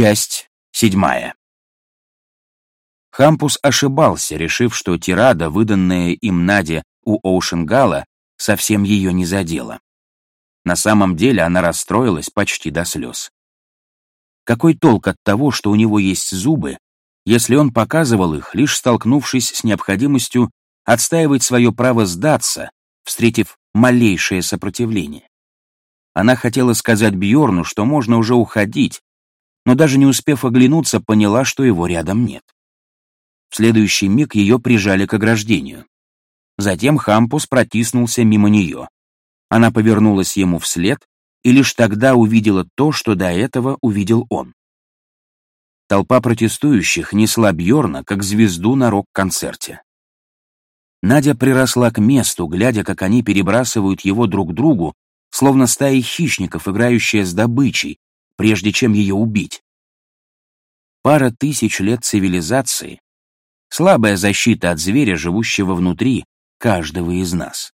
Часть седьмая. Хампус ошибался, решив, что тирада, выданная им Наде у Оушенгала, совсем ее не задела. На самом деле она расстроилась почти до слез. Какой толк от того, что у него есть зубы, если он показывал их, лишь столкнувшись с необходимостью отстаивать свое право сдаться, встретив малейшее сопротивление? Она хотела сказать Бьорну, что можно уже уходить, но даже не успев оглянуться, поняла, что его рядом нет. В следующий миг ее прижали к ограждению. Затем Хампус протиснулся мимо нее. Она повернулась ему вслед и лишь тогда увидела то, что до этого увидел он. Толпа протестующих несла Бьорна как звезду на рок-концерте. Надя приросла к месту, глядя, как они перебрасывают его друг другу, словно стаи хищников, играющие с добычей, прежде чем ее убить. Пара тысяч лет цивилизации — слабая защита от зверя, живущего внутри каждого из нас.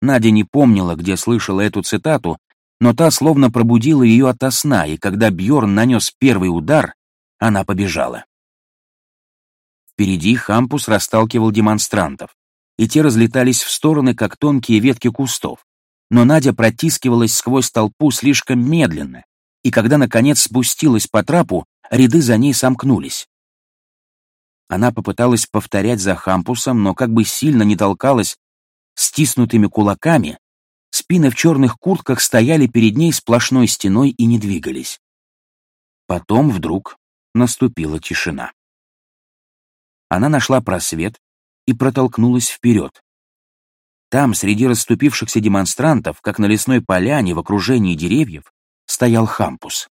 Надя не помнила, где слышала эту цитату, но та словно пробудила ее ото сна, и когда Бьорн нанес первый удар, она побежала. Впереди Хампус расталкивал демонстрантов, и те разлетались в стороны, как тонкие ветки кустов но Надя протискивалась сквозь толпу слишком медленно, и когда, наконец, спустилась по трапу, ряды за ней сомкнулись. Она попыталась повторять за Хампусом, но как бы сильно не толкалась стиснутыми кулаками, спины в черных куртках стояли перед ней сплошной стеной и не двигались. Потом вдруг наступила тишина. Она нашла просвет и протолкнулась вперед, там, среди расступившихся демонстрантов, как на лесной поляне в окружении деревьев, стоял Хампус.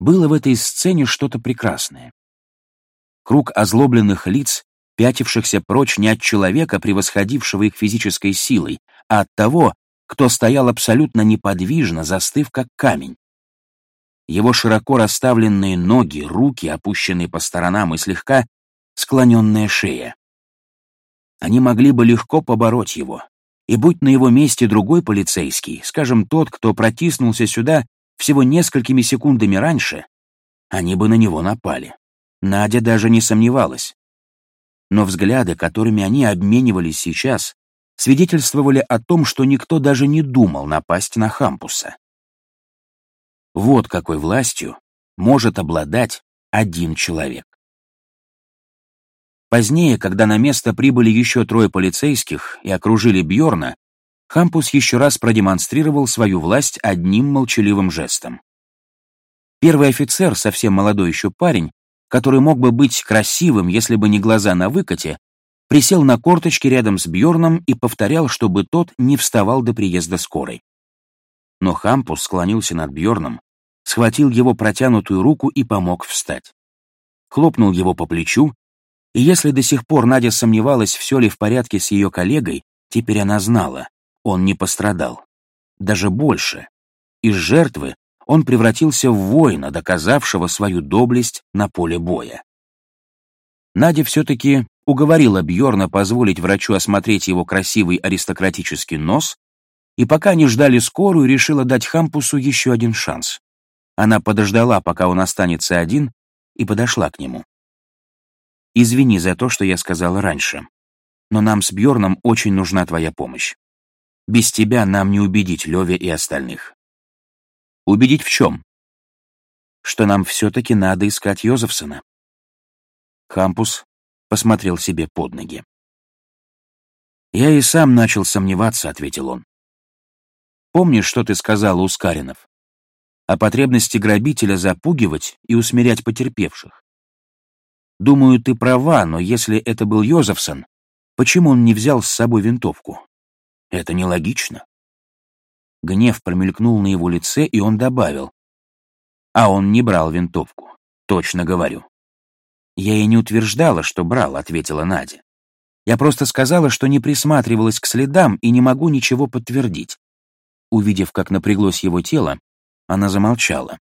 Было в этой сцене что-то прекрасное. Круг озлобленных лиц, пятившихся прочь не от человека, превосходившего их физической силой, а от того, кто стоял абсолютно неподвижно, застыв как камень. Его широко расставленные ноги, руки, опущенные по сторонам и слегка склоненная шея. Они могли бы легко побороть его. И будь на его месте другой полицейский, скажем, тот, кто протиснулся сюда всего несколькими секундами раньше, они бы на него напали. Надя даже не сомневалась. Но взгляды, которыми они обменивались сейчас, свидетельствовали о том, что никто даже не думал напасть на Хампуса. Вот какой властью может обладать один человек. Позднее, когда на место прибыли еще трое полицейских и окружили Бьорна, Хампус еще раз продемонстрировал свою власть одним молчаливым жестом. Первый офицер, совсем молодой еще парень, который мог бы быть красивым, если бы не глаза на выкате, присел на корточки рядом с Бьорном и повторял, чтобы тот не вставал до приезда скорой. Но Хампус склонился над Бьорном, схватил его протянутую руку и помог встать. Хлопнул его по плечу и если до сих пор Надя сомневалась, все ли в порядке с ее коллегой, теперь она знала, он не пострадал. Даже больше. Из жертвы он превратился в воина, доказавшего свою доблесть на поле боя. Надя все-таки уговорила Бьорна позволить врачу осмотреть его красивый аристократический нос, и пока они ждали скорую, решила дать Хампусу еще один шанс. Она подождала, пока он останется один, и подошла к нему. Извини за то, что я сказала раньше. Но нам с Бьорном очень нужна твоя помощь. Без тебя нам не убедить Леве и остальных. Убедить в чем? Что нам все-таки надо искать Йозефсона. Хампус посмотрел себе под ноги. «Я и сам начал сомневаться», — ответил он. «Помнишь, что ты сказал, Ускаринов? О потребности грабителя запугивать и усмирять потерпевших. Думаю, ты права, но если это был Йозефсон, почему он не взял с собой винтовку? Это нелогично. Гнев промелькнул на его лице, и он добавил. А он не брал винтовку. Точно говорю. Я и не утверждала, что брал, ответила Надя. Я просто сказала, что не присматривалась к следам и не могу ничего подтвердить. Увидев, как напряглось его тело, она замолчала.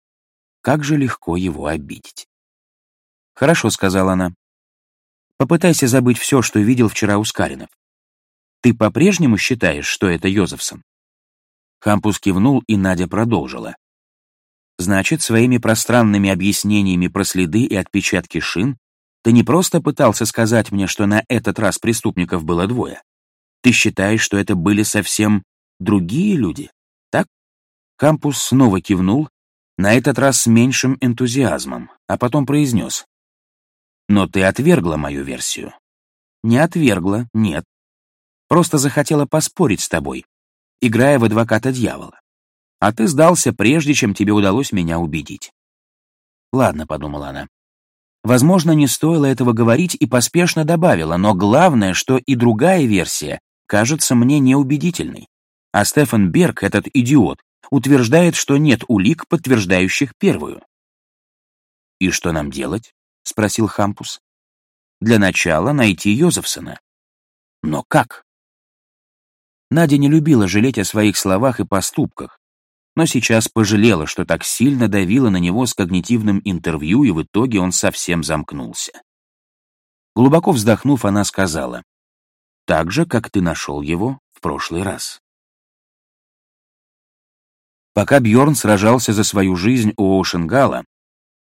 Как же легко его обидеть. «Хорошо», — сказала она. «Попытайся забыть все, что видел вчера у Скаринов. Ты по-прежнему считаешь, что это Йозефсон?» Хампус кивнул, и Надя продолжила. Значит, своими пространными объяснениями про следы и отпечатки шин ты не просто пытался сказать мне, что на этот раз преступников было двое. Ты считаешь, что это были совсем другие люди, так? Кампус снова кивнул, на этот раз с меньшим энтузиазмом, а потом произнес. Но ты отвергла мою версию. Не отвергла, нет. Просто захотела поспорить с тобой, играя в адвоката дьявола. А ты сдался, прежде чем тебе удалось меня убедить. Ладно, подумала она. Возможно, не стоило этого говорить и поспешно добавила, но главное, что и другая версия кажется мне неубедительной. А Стефан Берг, этот идиот, утверждает, что нет улик, подтверждающих первую. «И что нам делать?» — спросил Хампус. «Для начала найти Йозефсона». «Но как?» Надя не любила жалеть о своих словах и поступках, но сейчас пожалела, что так сильно давила на него с когнитивным интервью, и в итоге он совсем замкнулся. Глубоко вздохнув, она сказала, «Так же, как ты нашел его в прошлый раз». Пока Бьорн сражался за свою жизнь у Оушенгала,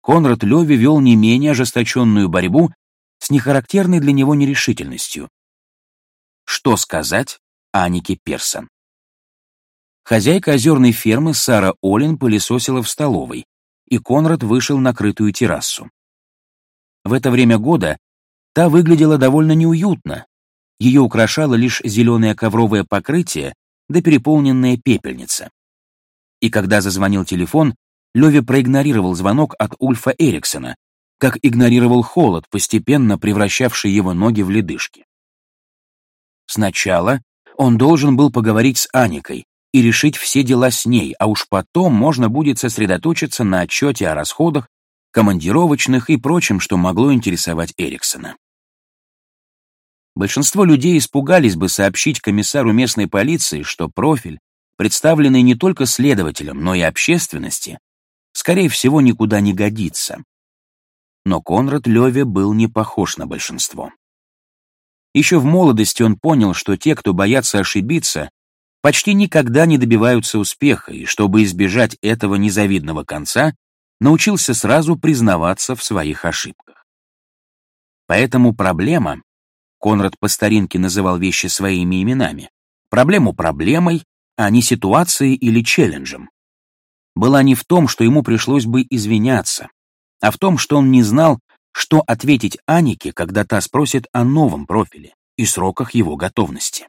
Конрад Леви вел не менее ожесточенную борьбу с нехарактерной для него нерешительностью. Что сказать Анике Персон? Хозяйка озерной фермы Сара Олин пылесосила в столовой, и Конрад вышел на крытую террасу. В это время года та выглядела довольно неуютно. Ее украшало лишь зеленое ковровое покрытие да переполненная пепельница. И когда зазвонил телефон, Леви проигнорировал звонок от Ульфа Эриксона, как игнорировал холод, постепенно превращавший его ноги в ледышки. Сначала он должен был поговорить с Аникой, и решить все дела с ней, а уж потом можно будет сосредоточиться на отчете о расходах, командировочных и прочем, что могло интересовать Эриксона. Большинство людей испугались бы сообщить комиссару местной полиции, что профиль, представленный не только следователям, но и общественности, скорее всего, никуда не годится. Но Конрад Леве был не похож на большинство. Еще в молодости он понял, что те, кто боятся ошибиться, почти никогда не добиваются успеха, и чтобы избежать этого незавидного конца, научился сразу признаваться в своих ошибках. Поэтому проблема, Конрад по старинке называл вещи своими именами, проблему проблемой, а не ситуацией или челленджем, была не в том, что ему пришлось бы извиняться, а в том, что он не знал, что ответить Анике, когда та спросит о новом профиле и сроках его готовности.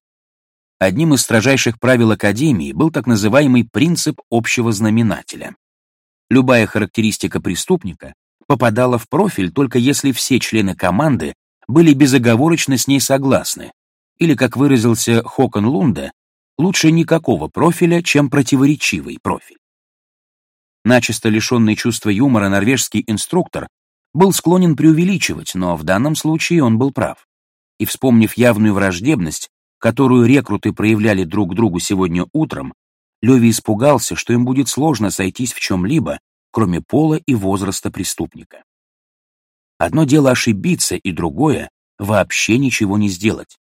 Одним из строжайших правил Академии был так называемый принцип общего знаменателя. Любая характеристика преступника попадала в профиль только если все члены команды были безоговорочно с ней согласны, или, как выразился Хокон Лунда, лучше никакого профиля, чем противоречивый профиль. Начисто лишенный чувства юмора норвежский инструктор был склонен преувеличивать, но в данном случае он был прав. И, вспомнив явную враждебность, которую рекруты проявляли друг другу сегодня утром, Леви испугался, что им будет сложно сойтись в чем-либо, кроме пола и возраста преступника. Одно дело ошибиться, и другое — вообще ничего не сделать.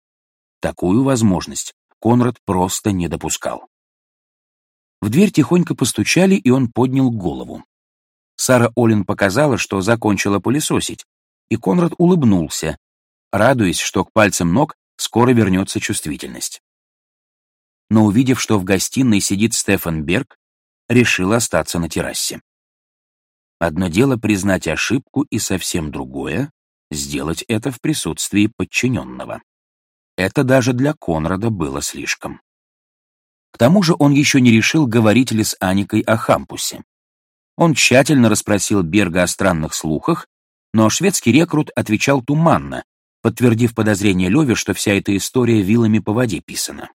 Такую возможность Конрад просто не допускал. В дверь тихонько постучали, и он поднял голову. Сара Олин показала, что закончила пылесосить, и Конрад улыбнулся, радуясь, что к пальцам ног скоро вернется чувствительность. Но увидев, что в гостиной сидит Стефан Берг, решил остаться на террасе. Одно дело признать ошибку и совсем другое — сделать это в присутствии подчиненного. Это даже для Конрада было слишком. К тому же он еще не решил, говорить ли с Аникой о Хампусе. Он тщательно расспросил Берга о странных слухах, но шведский рекрут отвечал туманно, подтвердив подозрение Леви, что вся эта история вилами по воде писана.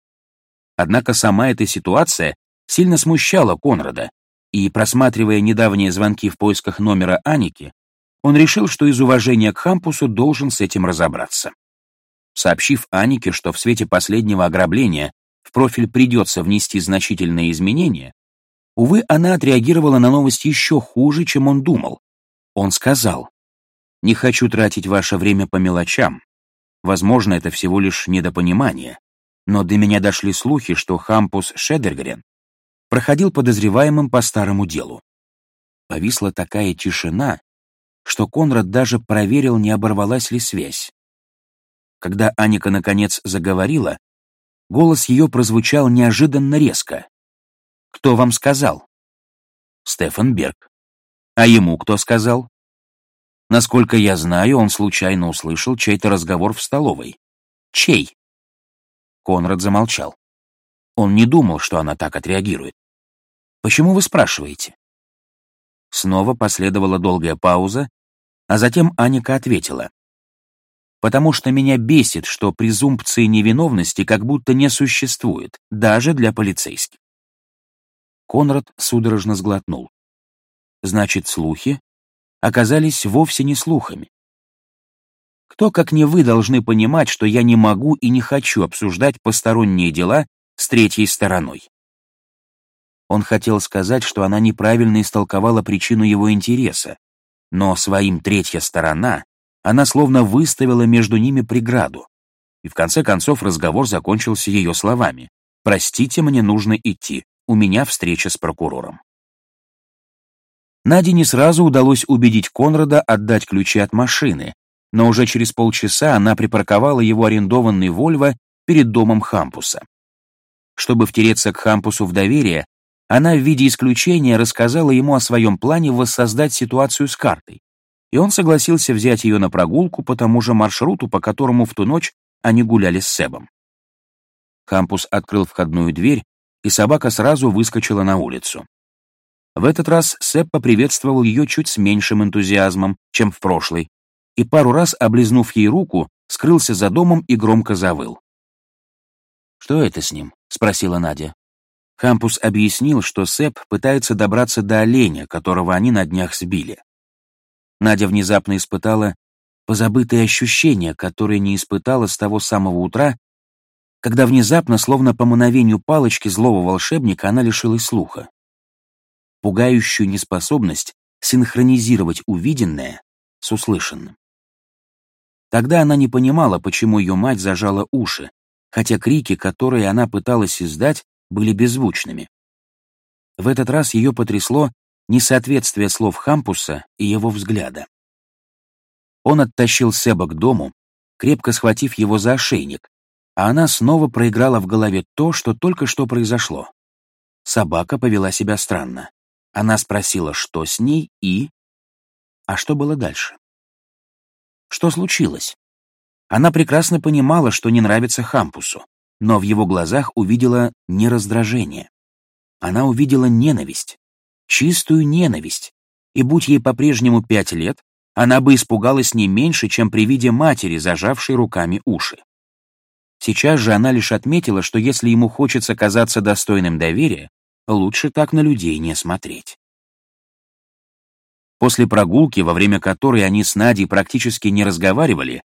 Однако сама эта ситуация сильно смущала Конрада, и, просматривая недавние звонки в поисках номера Аники, он решил, что из уважения к Хампусу должен с этим разобраться. Сообщив Анике, что в свете последнего ограбления в профиль придется внести значительные изменения, увы, она отреагировала на новость еще хуже, чем он думал. Он сказал, не хочу тратить ваше время по мелочам. Возможно, это всего лишь недопонимание. Но до меня дошли слухи, что Хампус Шедергрен проходил подозреваемым по старому делу. повисла такая тишина, что Конрад даже проверил, не оборвалась ли связь. Когда Аника наконец заговорила, голос ее прозвучал неожиданно резко. «Кто вам сказал?» «Стефан Берг». «А ему кто сказал?» Насколько я знаю, он случайно услышал чей-то разговор в столовой. Чей? Конрад замолчал. Он не думал, что она так отреагирует. «Почему вы спрашиваете?» Снова последовала долгая пауза, а затем Аника ответила. «Потому что меня бесит, что презумпции невиновности как будто не существует, даже для полицейских». Конрад судорожно сглотнул. «Значит, слухи оказались вовсе не слухами. Кто, как не вы, должны понимать, что я не могу и не хочу обсуждать посторонние дела с третьей стороной. Он хотел сказать, что она неправильно истолковала причину его интереса, но своим третья сторона она словно выставила между ними преграду. И в конце концов разговор закончился ее словами. «Простите, мне нужно идти. У меня встреча с прокурором». Наде не сразу удалось убедить Конрада отдать ключи от машины, но уже через полчаса она припарковала его арендованный «Вольво» перед домом Хампуса. Чтобы втереться к Хампусу в доверие, она в виде исключения рассказала ему о своем плане воссоздать ситуацию с картой, и он согласился взять ее на прогулку по тому же маршруту, по которому в ту ночь они гуляли с Себом. Хампус открыл входную дверь, и собака сразу выскочила на улицу. В этот раз Себ поприветствовал ее чуть с меньшим энтузиазмом, чем в прошлый, и пару раз, облизнув ей руку, скрылся за домом и громко завыл. «Что это с ним?» — спросила Надя. Хампус объяснил, что Сэп пытается добраться до оленя, которого они на днях сбили. Надя внезапно испытала позабытые ощущения, которые не испытала с того самого утра, когда внезапно, словно по мановению палочки злого волшебника, она лишилась слуха. Пугающую неспособность синхронизировать увиденное с услышанным. Тогда она не понимала, почему ее мать зажала уши, хотя крики, которые она пыталась издать, были беззвучными. В этот раз ее потрясло несоответствие слов Хампуса и его взгляда. Он оттащил Себа к дому, крепко схватив его за ошейник, а она снова проиграла в голове то, что только что произошло. Собака повела себя странно. Она спросила, что с ней, и... А что было дальше? Что случилось? Она прекрасно понимала, что не нравится Хампусу, но в его глазах увидела не раздражение. Она увидела ненависть, чистую ненависть, и будь ей по-прежнему пять лет, она бы испугалась не меньше, чем при виде матери, зажавшей руками уши. Сейчас же она лишь отметила, что если ему хочется казаться достойным доверия, лучше так на людей не смотреть. После прогулки, во время которой они с Надей практически не разговаривали,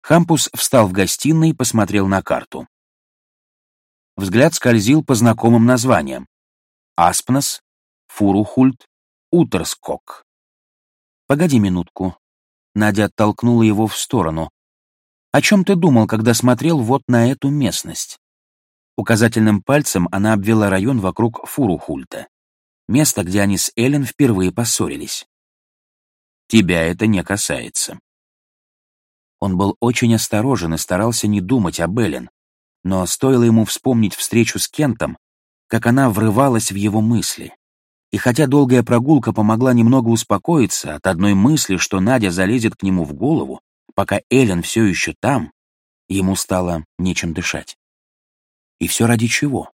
Хампус встал в гостиной и посмотрел на карту. Взгляд скользил по знакомым названиям. Аспнос, Фурухульт, Утерскок. «Погоди минутку». Надя оттолкнула его в сторону. «О чем ты думал, когда смотрел вот на эту местность?» Указательным пальцем она обвела район вокруг Фурухульта. Место, где они с Эллен впервые поссорились. Тебя это не касается. Он был очень осторожен и старался не думать об Эллен, но стоило ему вспомнить встречу с Кентом, как она врывалась в его мысли. И хотя долгая прогулка помогла немного успокоиться от одной мысли, что Надя залезет к нему в голову, пока Эллен все еще там, ему стало нечем дышать. И все ради чего?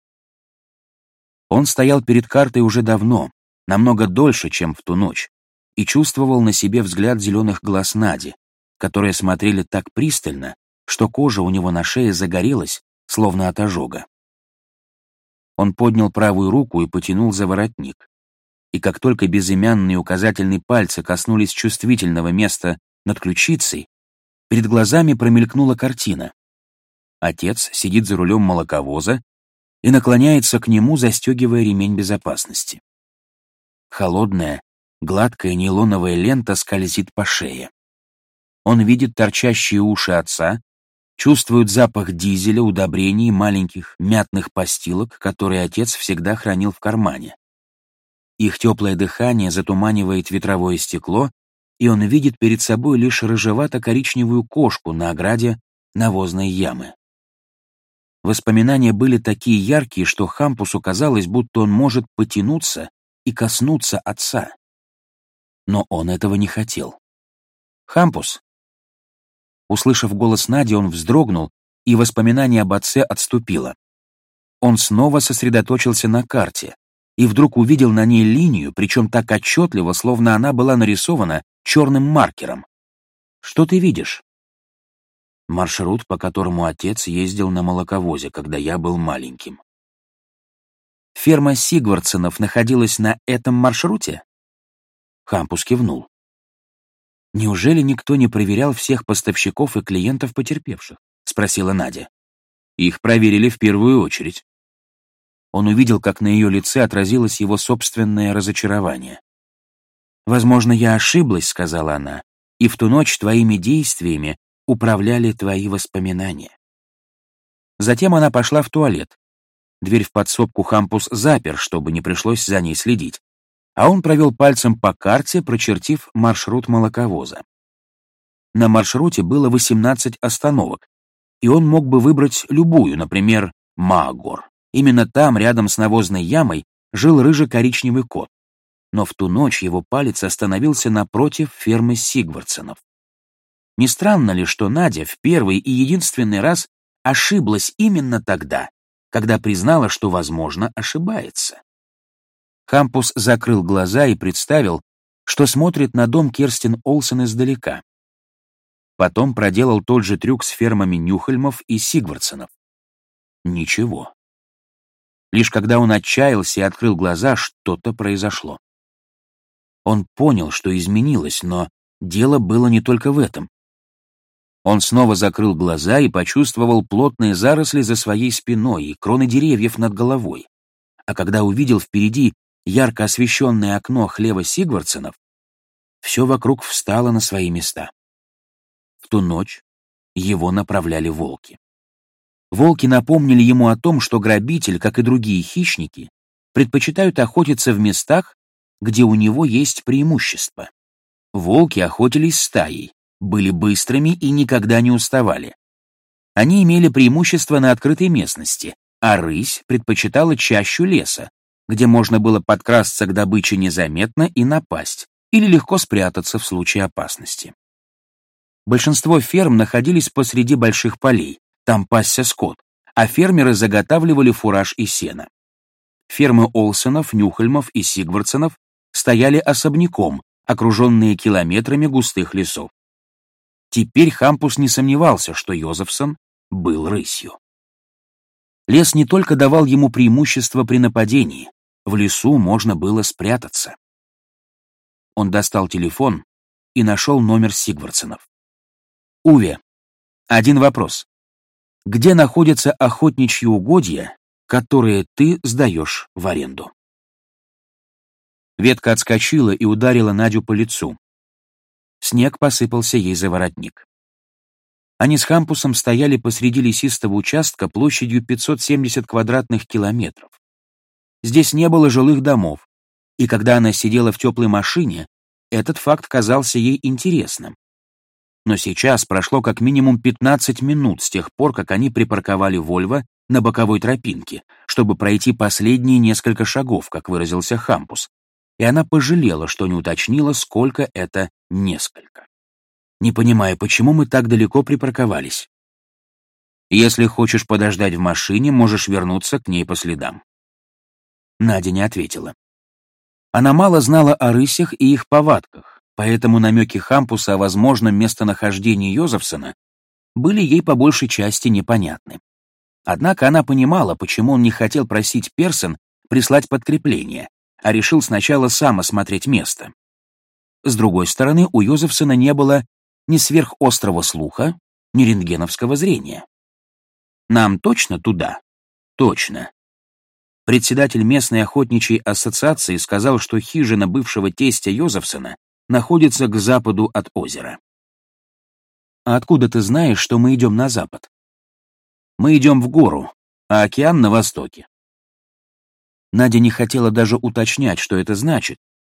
Он стоял перед картой уже давно, намного дольше, чем в ту ночь, и чувствовал на себе взгляд зеленых глаз Нади, которые смотрели так пристально, что кожа у него на шее загорелась, словно от ожога. Он поднял правую руку и потянул за воротник. И как только безымянные указательные пальцы коснулись чувствительного места над ключицей, перед глазами промелькнула картина. Отец сидит за рулем молоковоза и наклоняется к нему, застегивая ремень безопасности. Холодная, Гладкая нейлоновая лента скользит по шее. Он видит торчащие уши отца, чувствует запах дизеля, удобрений, маленьких мятных постилок, которые отец всегда хранил в кармане. Их теплое дыхание затуманивает ветровое стекло, и он видит перед собой лишь рыжевато-коричневую кошку на ограде навозной ямы. Воспоминания были такие яркие, что Хампусу казалось, будто он может потянуться и коснуться отца. Но он этого не хотел. «Хампус!» Услышав голос Нади, он вздрогнул, и воспоминание об отце отступило. Он снова сосредоточился на карте и вдруг увидел на ней линию, причем так отчетливо, словно она была нарисована черным маркером. «Что ты видишь?» «Маршрут, по которому отец ездил на молоковозе, когда я был маленьким». «Ферма Сигвардсонов находилась на этом маршруте?» Хампус кивнул. «Неужели никто не проверял всех поставщиков и клиентов потерпевших?» — спросила Надя. «Их проверили в первую очередь». Он увидел, как на ее лице отразилось его собственное разочарование. «Возможно, я ошиблась», — сказала она, «и в ту ночь твоими действиями управляли твои воспоминания». Затем она пошла в туалет. Дверь в подсобку Хампус запер, чтобы не пришлось за ней следить, а он провел пальцем по карте, прочертив маршрут молоковоза. На маршруте было 18 остановок, и он мог бы выбрать любую, например, Магор. Именно там, рядом с навозной ямой, жил рыжий-коричневый кот. Но в ту ночь его палец остановился напротив фермы Сигвардсонов. Не странно ли, что Надя в первый и единственный раз ошиблась именно тогда, когда признала, что, возможно, ошибается? Хампус закрыл глаза и представил, что смотрит на дом Керстин Олсен издалека. Потом проделал тот же трюк с фермами Нюхельмов и Сигвардсонов. Ничего. Лишь когда он отчаялся и открыл глаза, что-то произошло. Он понял, что изменилось, но дело было не только в этом. Он снова закрыл глаза и почувствовал плотные заросли за своей спиной и кроны деревьев над головой. А когда увидел впереди ярко освещенное окно хлева Сигвардсенов, все вокруг встало на свои места. В ту ночь его направляли волки. Волки напомнили ему о том, что грабитель, как и другие хищники, предпочитают охотиться в местах, где у него есть преимущество. Волки охотились стаей, были быстрыми и никогда не уставали. Они имели преимущество на открытой местности, а рысь предпочитала чащу леса, где можно было подкрасться к добыче незаметно и напасть, или легко спрятаться в случае опасности. Большинство ферм находились посреди больших полей, там пасся скот, а фермеры заготавливали фураж и сено. Фермы Олсенов, Нюхельмов и Сигвардсонов стояли особняком, окруженные километрами густых лесов. Теперь Хампус не сомневался, что Йозефсон был рысью. Лес не только давал ему преимущество при нападении, в лесу можно было спрятаться. Он достал телефон и нашел номер Сигвардсонов. «Уве, один вопрос где находятся охотничьи угодья, которые ты сдаешь в аренду. Ветка отскочила и ударила Надю по лицу. Снег посыпался ей за воротник. Они с Хампусом стояли посреди лесистого участка площадью 570 квадратных километров. Здесь не было жилых домов, и когда она сидела в теплой машине, этот факт казался ей интересным. Но сейчас прошло как минимум 15 минут с тех пор, как они припарковали Вольво на боковой тропинке, чтобы пройти последние несколько шагов, как выразился Хампус, и она пожалела, что не уточнила, сколько это несколько. Не понимая, почему мы так далеко припарковались. Если хочешь подождать в машине, можешь вернуться к ней по следам. Надя не ответила. Она мало знала о рысях и их повадках, поэтому намеки Хампуса о возможном местонахождении Йозефсона были ей по большей части непонятны. Однако она понимала, почему он не хотел просить Персон прислать подкрепление, а решил сначала сам осмотреть место. С другой стороны, у Йозефсона не было ни сверхострого слуха, ни рентгеновского зрения. «Нам точно туда?» «Точно». Председатель местной охотничьей ассоциации сказал, что хижина бывшего тестя Йозефсона находится к западу от озера. А откуда ты знаешь, что мы идем на запад? Мы идем в гору, а океан на востоке. Надя не хотела даже уточнять, что это значит,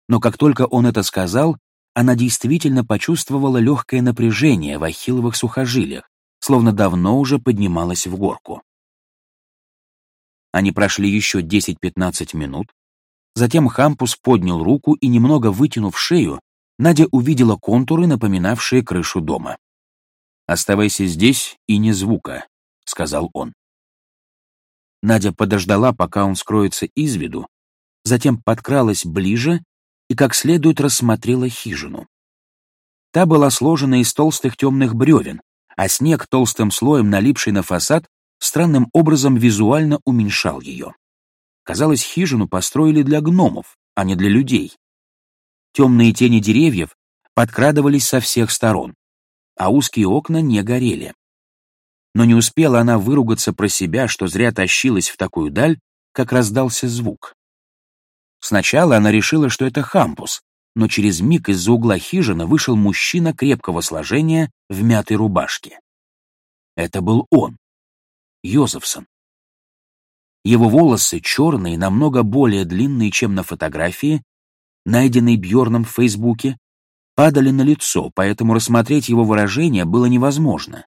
но как только он это сказал, она действительно почувствовала легкое напряжение в ахилловых сухожилиях, словно давно уже поднималась в горку. Они прошли еще 10-15 минут, затем Хампус поднял руку и, немного вытянув шею, Надя увидела контуры, напоминавшие крышу дома. «Оставайся здесь и не звука», — сказал он. Надя подождала, пока он скроется из виду, затем подкралась ближе и как следует рассмотрела хижину. Та была сложена из толстых темных бревен, а снег, толстым слоем налипший на фасад, странным образом визуально уменьшал ее. Казалось, хижину построили для гномов, а не для людей. Темные тени деревьев подкрадывались со всех сторон, а узкие окна не горели. Но не успела она выругаться про себя, что зря тащилась в такую даль, как раздался звук. Сначала она решила, что это Хампус, но через миг из-за угла хижины вышел мужчина крепкого сложения в мятой рубашке. Это был он, Йозефсон. Его волосы черные, намного более длинные, чем на фотографии, найденной Бьорном в Фейсбуке, падали на лицо, поэтому рассмотреть его выражение было невозможно.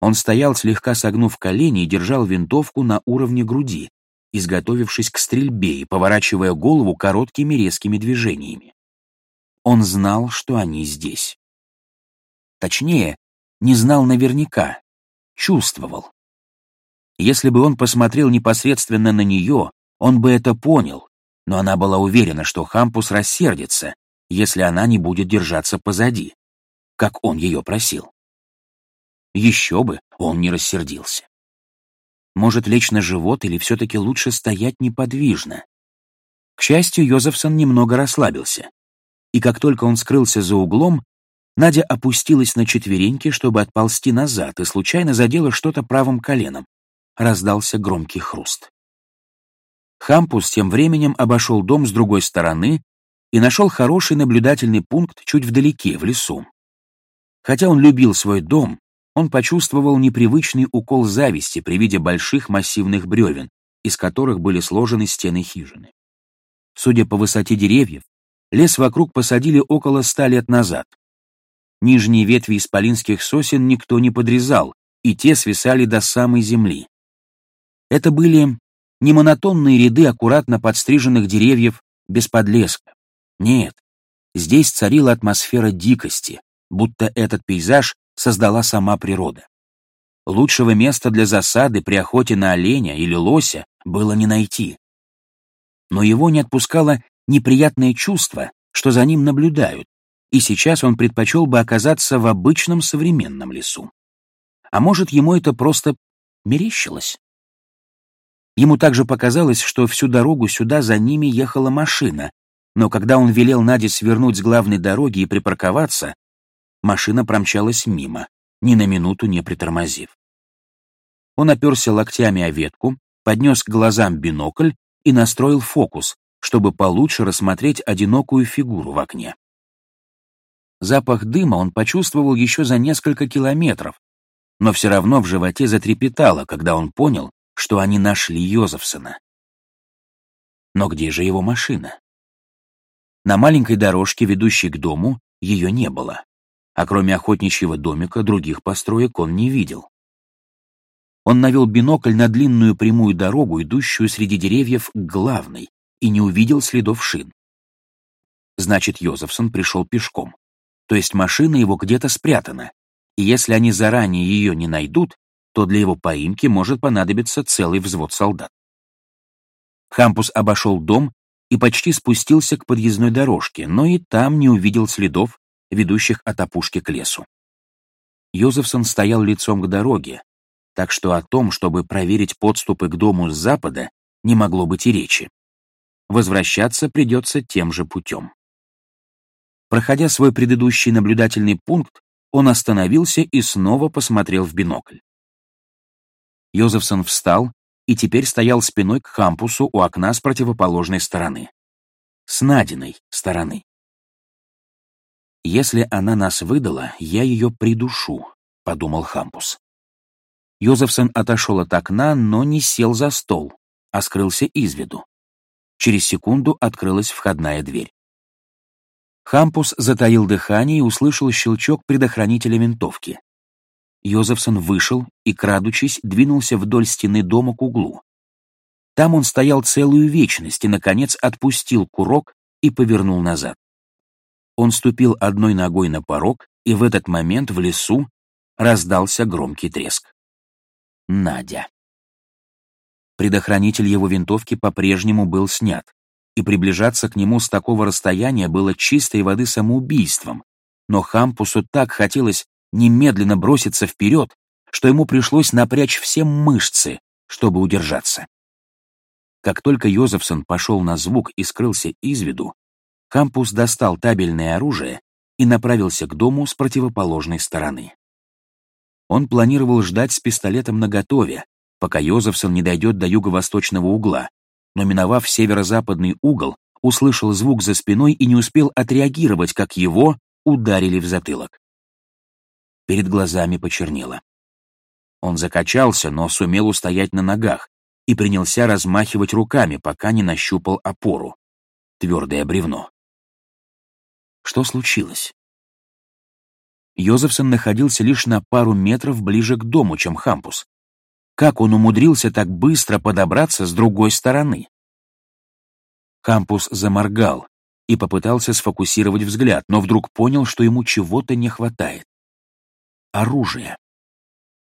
Он стоял, слегка согнув колени и держал винтовку на уровне груди, изготовившись к стрельбе и поворачивая голову короткими резкими движениями. Он знал, что они здесь. Точнее, не знал наверняка, чувствовал. Если бы он посмотрел непосредственно на нее, он бы это понял, но она была уверена, что Хампус рассердится, если она не будет держаться позади, как он ее просил. Еще бы, он не рассердился. Может, лечь на живот или все-таки лучше стоять неподвижно? К счастью, Йозефсон немного расслабился. И как только он скрылся за углом, Надя опустилась на четвереньки, чтобы отползти назад, и случайно задела что-то правым коленом. Раздался громкий хруст. Хампус тем временем обошел дом с другой стороны и нашел хороший наблюдательный пункт чуть вдалеке, в лесу. Хотя он любил свой дом, он почувствовал непривычный укол зависти при виде больших массивных бревен, из которых были сложены стены хижины. Судя по высоте деревьев, лес вокруг посадили около ста лет назад. Нижние ветви исполинских сосен никто не подрезал, и те свисали до самой земли. Это были не монотонные ряды аккуратно подстриженных деревьев без подлеска. Нет, здесь царила атмосфера дикости, будто этот пейзаж создала сама природа. Лучшего места для засады при охоте на оленя или лося было не найти. Но его не отпускало неприятное чувство, что за ним наблюдают, и сейчас он предпочел бы оказаться в обычном современном лесу. А может, ему это просто мерещилось? Ему также показалось, что всю дорогу сюда за ними ехала машина, но когда он велел Наде свернуть с главной дороги и припарковаться, машина промчалась мимо, ни на минуту не притормозив. Он оперся локтями о ветку, поднес к глазам бинокль и настроил фокус, чтобы получше рассмотреть одинокую фигуру в окне. Запах дыма он почувствовал еще за несколько километров, но все равно в животе затрепетало, когда он понял, что они нашли Йозефсона. Но где же его машина? На маленькой дорожке, ведущей к дому, ее не было а кроме охотничьего домика других построек он не видел. Он навел бинокль на длинную прямую дорогу, идущую среди деревьев к главной, и не увидел следов шин. Значит, Йозефсон пришел пешком. То есть машина его где-то спрятана, и если они заранее ее не найдут, то для его поимки может понадобиться целый взвод солдат. Хампус обошел дом и почти спустился к подъездной дорожке, но и там не увидел следов ведущих от опушки к лесу. Йозефсон стоял лицом к дороге, так что о том, чтобы проверить подступы к дому с запада, не могло быть и речи. Возвращаться придется тем же путем. Проходя свой предыдущий наблюдательный пункт, он остановился и снова посмотрел в бинокль. Йозефсон встал и теперь стоял спиной к кампусу у окна с противоположной стороны. С Надиной стороны. «Если она нас выдала, я ее придушу», — подумал Хампус. Йозефсон отошел от окна, но не сел за стол, а скрылся из виду. Через секунду открылась входная дверь. Хампус затаил дыхание и услышал щелчок предохранителя винтовки. Йозефсон вышел и, крадучись, двинулся вдоль стены дома к углу. Там он стоял целую вечность и, наконец, отпустил курок и повернул назад. Он ступил одной ногой на порог, и в этот момент в лесу раздался громкий треск. Надя. Предохранитель его винтовки по-прежнему был снят, и приближаться к нему с такого расстояния было чистой воды самоубийством, но Хампусу так хотелось немедленно броситься вперед, что ему пришлось напрячь все мышцы, чтобы удержаться. Как только Йозефсон пошел на звук и скрылся из виду, Кампус достал табельное оружие и направился к дому с противоположной стороны. Он планировал ждать с пистолетом наготове, пока Йозефсон не дойдет до юго-восточного угла, но миновав северо-западный угол, услышал звук за спиной и не успел отреагировать, как его ударили в затылок. Перед глазами почернело. Он закачался, но сумел устоять на ногах и принялся размахивать руками, пока не нащупал опору. Твердое бревно. Что случилось? Йозефсон находился лишь на пару метров ближе к дому, чем Хампус. Как он умудрился так быстро подобраться с другой стороны? Хампус заморгал и попытался сфокусировать взгляд, но вдруг понял, что ему чего-то не хватает оружие.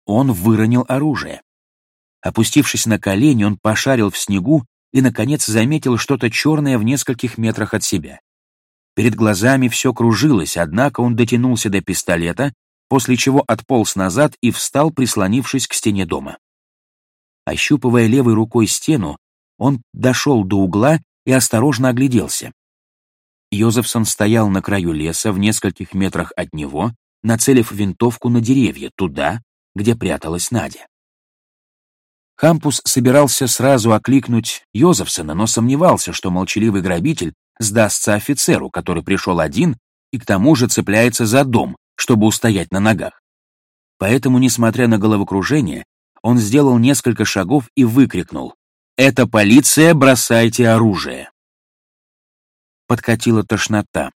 Он выронил оружие. Опустившись на колени, он пошарил в снегу и, наконец, заметил что-то черное в нескольких метрах от себя. Перед глазами все кружилось, однако он дотянулся до пистолета, после чего отполз назад и встал, прислонившись к стене дома. Ощупывая левой рукой стену, он дошел до угла и осторожно огляделся. Йозефсон стоял на краю леса в нескольких метрах от него, нацелив винтовку на деревья, туда, где пряталась Надя. Хампус собирался сразу окликнуть Йозефсона, но сомневался, что молчаливый грабитель сдастся офицеру, который пришел один и к тому же цепляется за дом, чтобы устоять на ногах. Поэтому, несмотря на головокружение, он сделал несколько шагов и выкрикнул «Это полиция, бросайте оружие!» Подкатила тошнота.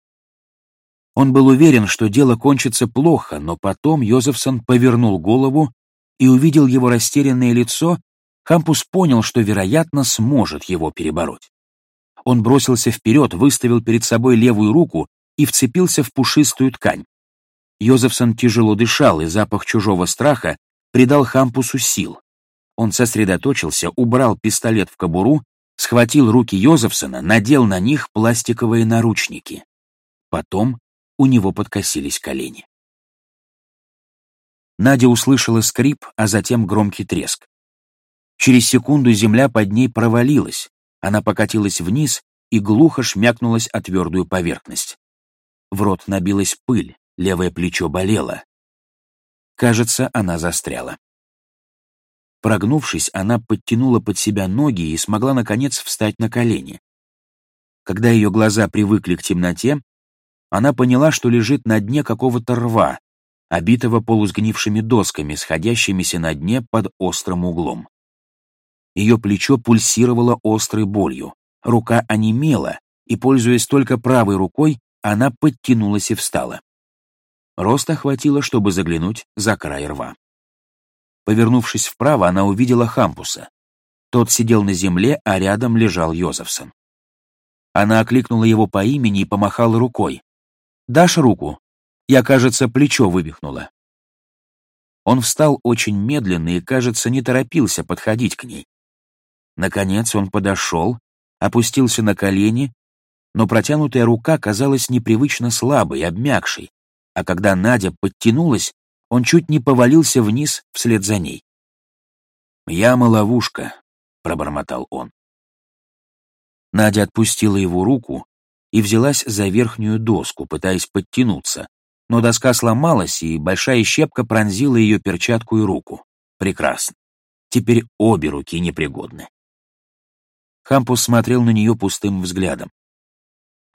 Он был уверен, что дело кончится плохо, но потом Йозефсон повернул голову и увидел его растерянное лицо, Хампус понял, что, вероятно, сможет его перебороть. Он бросился вперед, выставил перед собой левую руку и вцепился в пушистую ткань. Йозефсон тяжело дышал, и запах чужого страха придал Хампусу сил. Он сосредоточился, убрал пистолет в кобуру, схватил руки Йозефсона, надел на них пластиковые наручники. Потом у него подкосились колени. Надя услышала скрип, а затем громкий треск. Через секунду земля под ней провалилась, она покатилась вниз и глухо шмякнулась о твердую поверхность. В рот набилась пыль, левое плечо болело. Кажется, она застряла. Прогнувшись, она подтянула под себя ноги и смогла, наконец, встать на колени. Когда ее глаза привыкли к темноте, она поняла, что лежит на дне какого-то рва, обитого полусгнившими досками, сходящимися на дне под острым углом. Ее плечо пульсировало острой болью, рука онемела, и, пользуясь только правой рукой, она подтянулась и встала. Роста хватило, чтобы заглянуть за край рва. Повернувшись вправо, она увидела Хампуса. Тот сидел на земле, а рядом лежал Йозефсон. Она окликнула его по имени и помахала рукой. Дашь руку? Я, кажется, плечо вывихнула. Он встал очень медленно и, кажется, не торопился подходить к ней. Наконец он подошел, опустился на колени, но протянутая рука казалась непривычно слабой, обмякшей, а когда Надя подтянулась, он чуть не повалился вниз вслед за ней. «Яма-ловушка», — пробормотал он. Надя отпустила его руку, и взялась за верхнюю доску, пытаясь подтянуться, но доска сломалась, и большая щепка пронзила ее перчатку и руку. Прекрасно. Теперь обе руки непригодны. Хампус смотрел на нее пустым взглядом.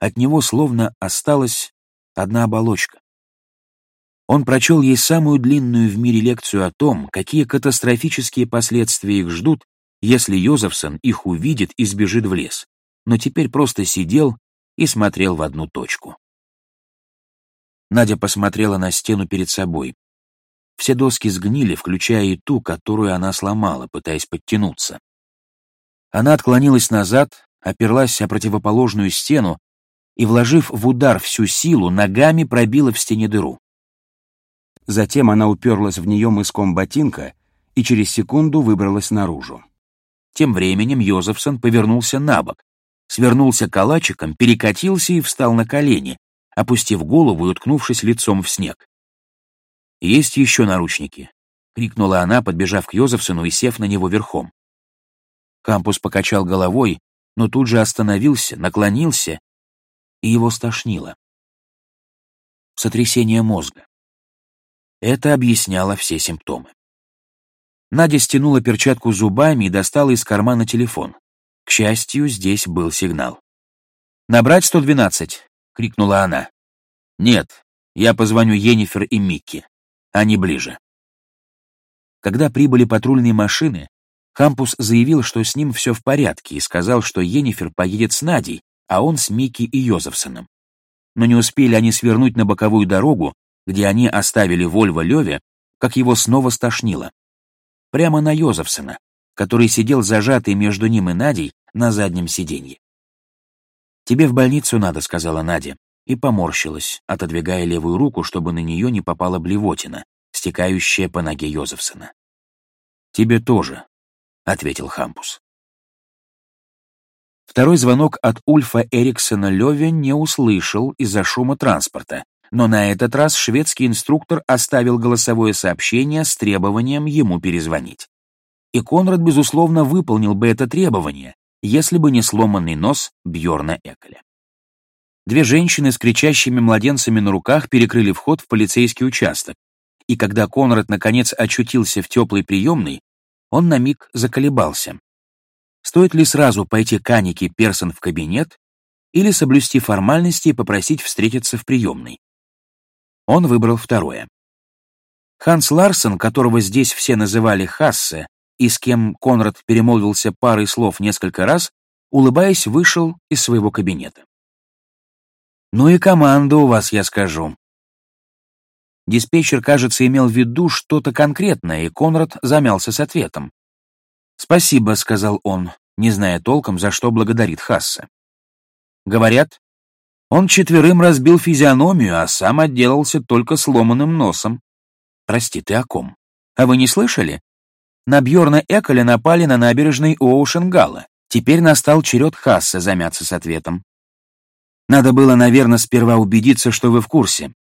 От него словно осталась одна оболочка. Он прочел ей самую длинную в мире лекцию о том, какие катастрофические последствия их ждут, если Йозефсон их увидит и сбежит в лес но теперь просто сидел и смотрел в одну точку. Надя посмотрела на стену перед собой. Все доски сгнили, включая и ту, которую она сломала, пытаясь подтянуться. Она отклонилась назад, оперлась о противоположную стену и, вложив в удар всю силу, ногами пробила в стене дыру. Затем она уперлась в нее мыском ботинка и через секунду выбралась наружу. Тем временем Йозефсон повернулся на бок, свернулся калачиком, перекатился и встал на колени, опустив голову и уткнувшись лицом в снег. «Есть еще наручники?» — крикнула она, подбежав к Йозефсону и сев на него верхом. Кампус покачал головой, но тут же остановился, наклонился, и его стошнило. Сотрясение мозга. Это объясняло все симптомы. Надя стянула перчатку зубами и достала из кармана телефон. К счастью, здесь был сигнал. «Набрать 112?» — крикнула она. «Нет, я позвоню Енифер и Микки. Они ближе». Когда прибыли патрульные машины, Кампус заявил, что с ним все в порядке, и сказал, что Енифер поедет с Надей, а он с Микки и Йозефсоном. Но не успели они свернуть на боковую дорогу, где они оставили Вольво Леве, как его снова стошнило. Прямо на Йозефсона, который сидел зажатый между ним и Надей на заднем сиденье. «Тебе в больницу надо», — сказала Надя, и поморщилась, отодвигая левую руку, чтобы на нее не попала блевотина, стекающая по ноге Йозефсона. «Тебе тоже», ответил Хампус. Второй звонок от Ульфа Эриксона Лёве не услышал из-за шума транспорта, но на этот раз шведский инструктор оставил голосовое сообщение с требованием ему перезвонить. И Конрад, безусловно, выполнил бы это требование, если бы не сломанный нос Бьорна Эколя. Две женщины с кричащими младенцами на руках перекрыли вход в полицейский участок, и когда Конрад наконец очутился в теплой приемной, он на миг заколебался. Стоит ли сразу пойти к Анике Персон в кабинет или соблюсти формальности и попросить встретиться в приемной? Он выбрал второе. Ханс Ларсен, которого здесь все называли Хассе, и с кем Конрад перемолвился парой слов несколько раз, улыбаясь, вышел из своего кабинета. «Ну и команда у вас, я скажу», Диспетчер, кажется, имел в виду что-то конкретное, и Конрад замялся с ответом. «Спасибо», — сказал он, не зная толком, за что благодарит Хасса. Говорят, он четверым разбил физиономию, а сам отделался только сломанным носом. Прости, ты о ком? А вы не слышали? На Бьорна Эколя напали на набережной Оушенгала. Теперь настал черед Хасса замяться с ответом. Надо было, наверное, сперва убедиться, что вы в курсе.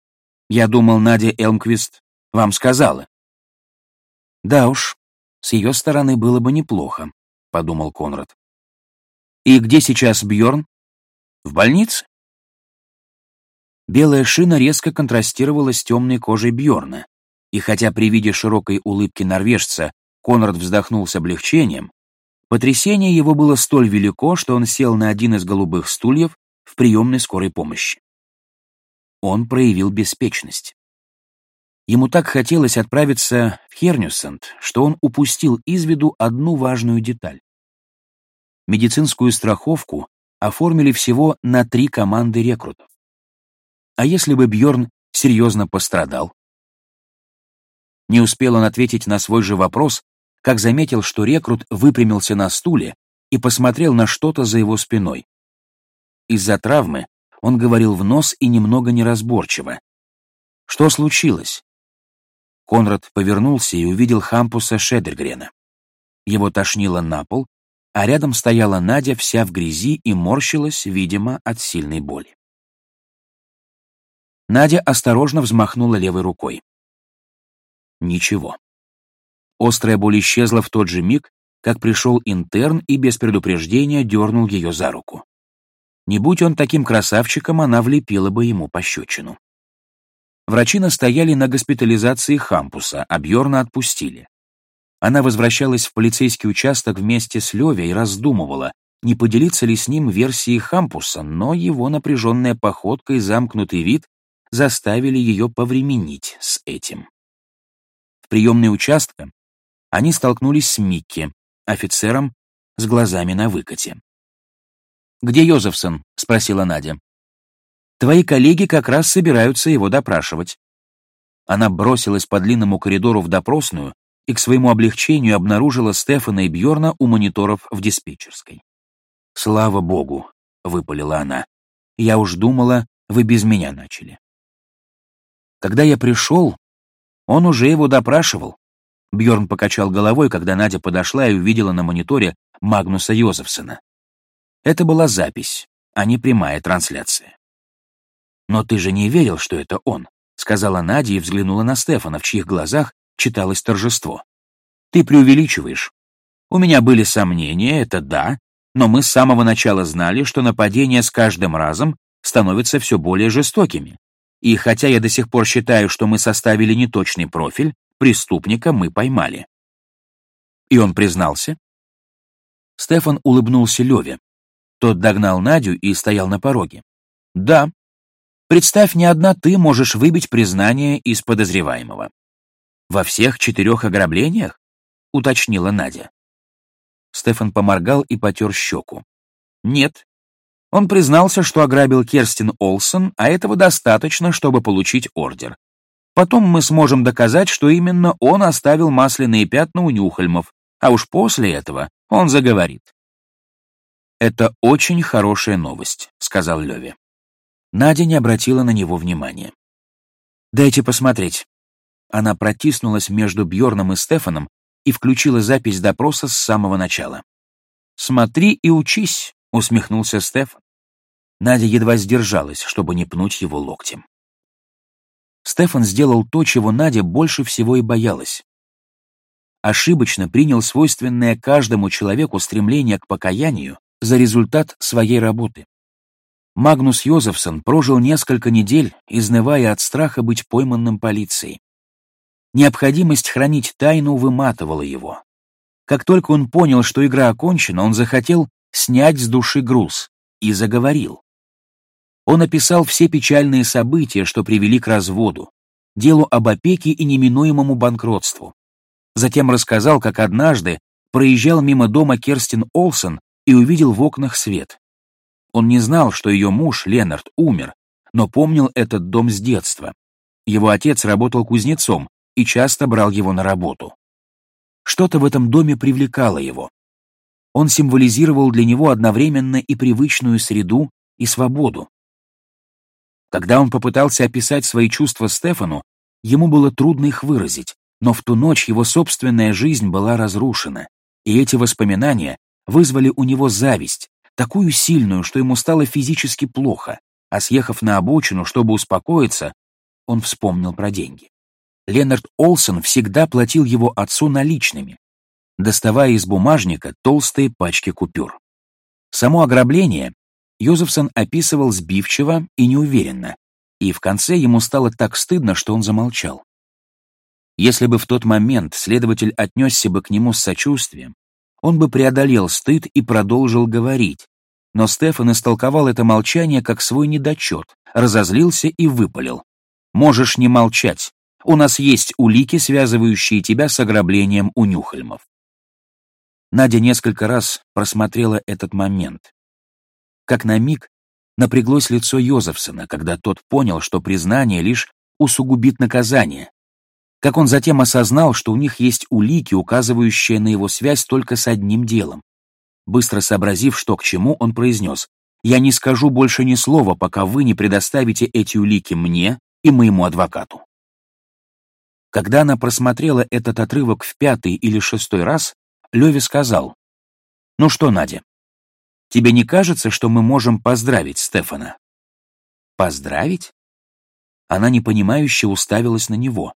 Я думал, Надя Элмквист вам сказала. Да уж, с ее стороны было бы неплохо, подумал Конрад. И где сейчас Бьорн? В больнице? Белая шина резко контрастировала с темной кожей Бьорна, и хотя при виде широкой улыбки норвежца Конрад вздохнул с облегчением, потрясение его было столь велико, что он сел на один из голубых стульев в приемной скорой помощи он проявил беспечность. Ему так хотелось отправиться в Хернюсент, что он упустил из виду одну важную деталь. Медицинскую страховку оформили всего на три команды рекрутов. А если бы Бьорн серьезно пострадал? Не успел он ответить на свой же вопрос, как заметил, что рекрут выпрямился на стуле и посмотрел на что-то за его спиной. Из-за травмы он говорил в нос и немного неразборчиво. «Что случилось?» Конрад повернулся и увидел Хампуса Шедергрена. Его тошнило на пол, а рядом стояла Надя вся в грязи и морщилась, видимо, от сильной боли. Надя осторожно взмахнула левой рукой. Ничего. Острая боль исчезла в тот же миг, как пришел интерн и без предупреждения дернул ее за руку. Не будь он таким красавчиком, она влепила бы ему пощечину. Врачи настояли на госпитализации Хампуса, а Бьорна отпустили. Она возвращалась в полицейский участок вместе с Левей и раздумывала, не поделиться ли с ним версией Хампуса, но его напряженная походка и замкнутый вид заставили ее повременить с этим. В приемной участка они столкнулись с Микки, офицером с глазами на выкате. «Где Йозефсон?» — спросила Надя. «Твои коллеги как раз собираются его допрашивать». Она бросилась по длинному коридору в допросную и к своему облегчению обнаружила Стефана и Бьорна у мониторов в диспетчерской. «Слава богу!» — выпалила она. «Я уж думала, вы без меня начали». Когда я пришел, он уже его допрашивал. Бьорн покачал головой, когда Надя подошла и увидела на мониторе Магнуса Йозефсона. Это была запись, а не прямая трансляция. «Но ты же не верил, что это он», — сказала Надя и взглянула на Стефана, в чьих глазах читалось торжество. «Ты преувеличиваешь. У меня были сомнения, это да, но мы с самого начала знали, что нападения с каждым разом становятся все более жестокими. И хотя я до сих пор считаю, что мы составили неточный профиль, преступника мы поймали». И он признался? Стефан улыбнулся Леве. Тот догнал Надю и стоял на пороге. «Да. Представь, не одна ты можешь выбить признание из подозреваемого. «Во всех четырех ограблениях?» — уточнила Надя. Стефан поморгал и потер щеку. «Нет». Он признался, что ограбил Керстин Олсон, а этого достаточно, чтобы получить ордер. Потом мы сможем доказать, что именно он оставил масляные пятна у Нюхальмов, а уж после этого он заговорит. «Это очень хорошая новость», — сказал Леви. Надя не обратила на него внимания. «Дайте посмотреть». Она протиснулась между Бьорном и Стефаном и включила запись допроса с самого начала. «Смотри и учись», — усмехнулся Стефан. Надя едва сдержалась, чтобы не пнуть его локтем. Стефан сделал то, чего Надя больше всего и боялась. Ошибочно принял свойственное каждому человеку стремление к покаянию за результат своей работы. Магнус Йозефсон прожил несколько недель, изнывая от страха быть пойманным полицией. Необходимость хранить тайну выматывала его. Как только он понял, что игра окончена, он захотел снять с души груз и заговорил. Он описал все печальные события, что привели к разводу, делу об опеке и неминуемому банкротству. Затем рассказал, как однажды проезжал мимо дома Керстин Олсен и увидел в окнах свет. Он не знал, что ее муж, Ленард, умер, но помнил этот дом с детства. Его отец работал кузнецом, и часто брал его на работу. Что-то в этом доме привлекало его. Он символизировал для него одновременно и привычную среду, и свободу. Когда он попытался описать свои чувства Стефану, ему было трудно их выразить, но в ту ночь его собственная жизнь была разрушена, и эти воспоминания вызвали у него зависть, такую сильную, что ему стало физически плохо, а съехав на обочину, чтобы успокоиться, он вспомнил про деньги. Ленард Олсен всегда платил его отцу наличными, доставая из бумажника толстые пачки купюр. Само ограбление Йозефсон описывал сбивчиво и неуверенно, и в конце ему стало так стыдно, что он замолчал. Если бы в тот момент следователь отнесся бы к нему с сочувствием, он бы преодолел стыд и продолжил говорить, но Стефан истолковал это молчание как свой недочет, разозлился и выпалил. «Можешь не молчать. У нас есть улики, связывающие тебя с ограблением у Нюхальмов. Надя несколько раз просмотрела этот момент. Как на миг напряглось лицо Йозефсона, когда тот понял, что признание лишь усугубит наказание. Как он затем осознал, что у них есть улики, указывающие на его связь только с одним делом. Быстро сообразив, что к чему, он произнес, «Я не скажу больше ни слова, пока вы не предоставите эти улики мне и моему адвокату». Когда она просмотрела этот отрывок в пятый или шестой раз, Леви сказал, «Ну что, Надя, тебе не кажется, что мы можем поздравить Стефана?» «Поздравить?» Она непонимающе уставилась на него.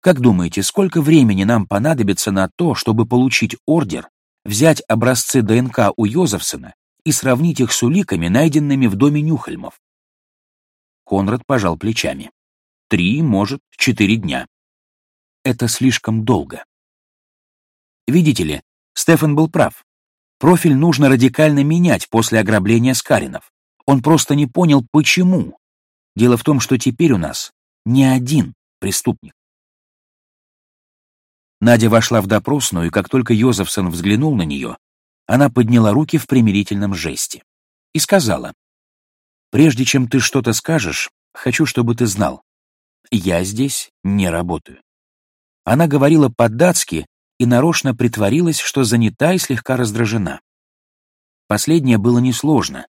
«Как думаете, сколько времени нам понадобится на то, чтобы получить ордер, взять образцы ДНК у Йозефсона и сравнить их с уликами, найденными в доме Нюхальмов?» Конрад пожал плечами. «Три, может, четыре дня это слишком долго. Видите ли, Стефан был прав. Профиль нужно радикально менять после ограбления Скаринов. Он просто не понял, почему. Дело в том, что теперь у нас не один преступник. Надя вошла в допросную, и как только Йозефсон взглянул на нее, она подняла руки в примирительном жесте. и сказала, «Прежде чем ты что-то скажешь, хочу, чтобы ты знал, я здесь не работаю». Она говорила по-датски и нарочно притворилась, что занята и слегка раздражена. Последнее было несложно.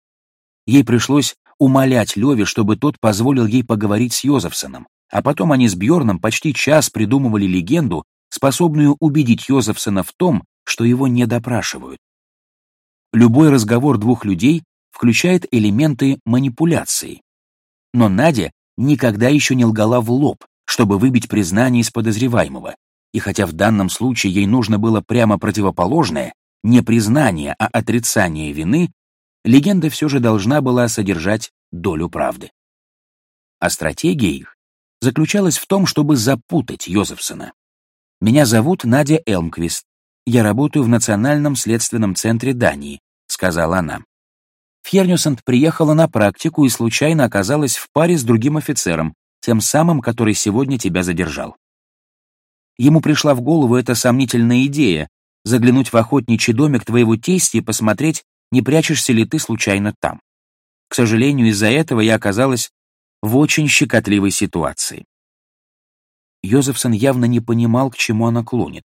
Ей пришлось умолять Леви, чтобы тот позволил ей поговорить с Йозефсоном, а потом они с Бьорном почти час придумывали легенду, способную убедить Йозефсона в том, что его не допрашивают. Любой разговор двух людей включает элементы манипуляции. Но Надя никогда еще не лгала в лоб, чтобы выбить признание из подозреваемого, и хотя в данном случае ей нужно было прямо противоположное, не признание, а отрицание вины, легенда все же должна была содержать долю правды. А стратегия их заключалась в том, чтобы запутать Йозефсона. «Меня зовут Надя Элмквист. Я работаю в Национальном следственном центре Дании», — сказала она. Фьернюсент приехала на практику и случайно оказалась в паре с другим офицером, тем самым, который сегодня тебя задержал. Ему пришла в голову эта сомнительная идея — заглянуть в охотничий домик твоего тестя и посмотреть, не прячешься ли ты случайно там. К сожалению, из-за этого я оказалась в очень щекотливой ситуации. Йозефсон явно не понимал, к чему она клонит,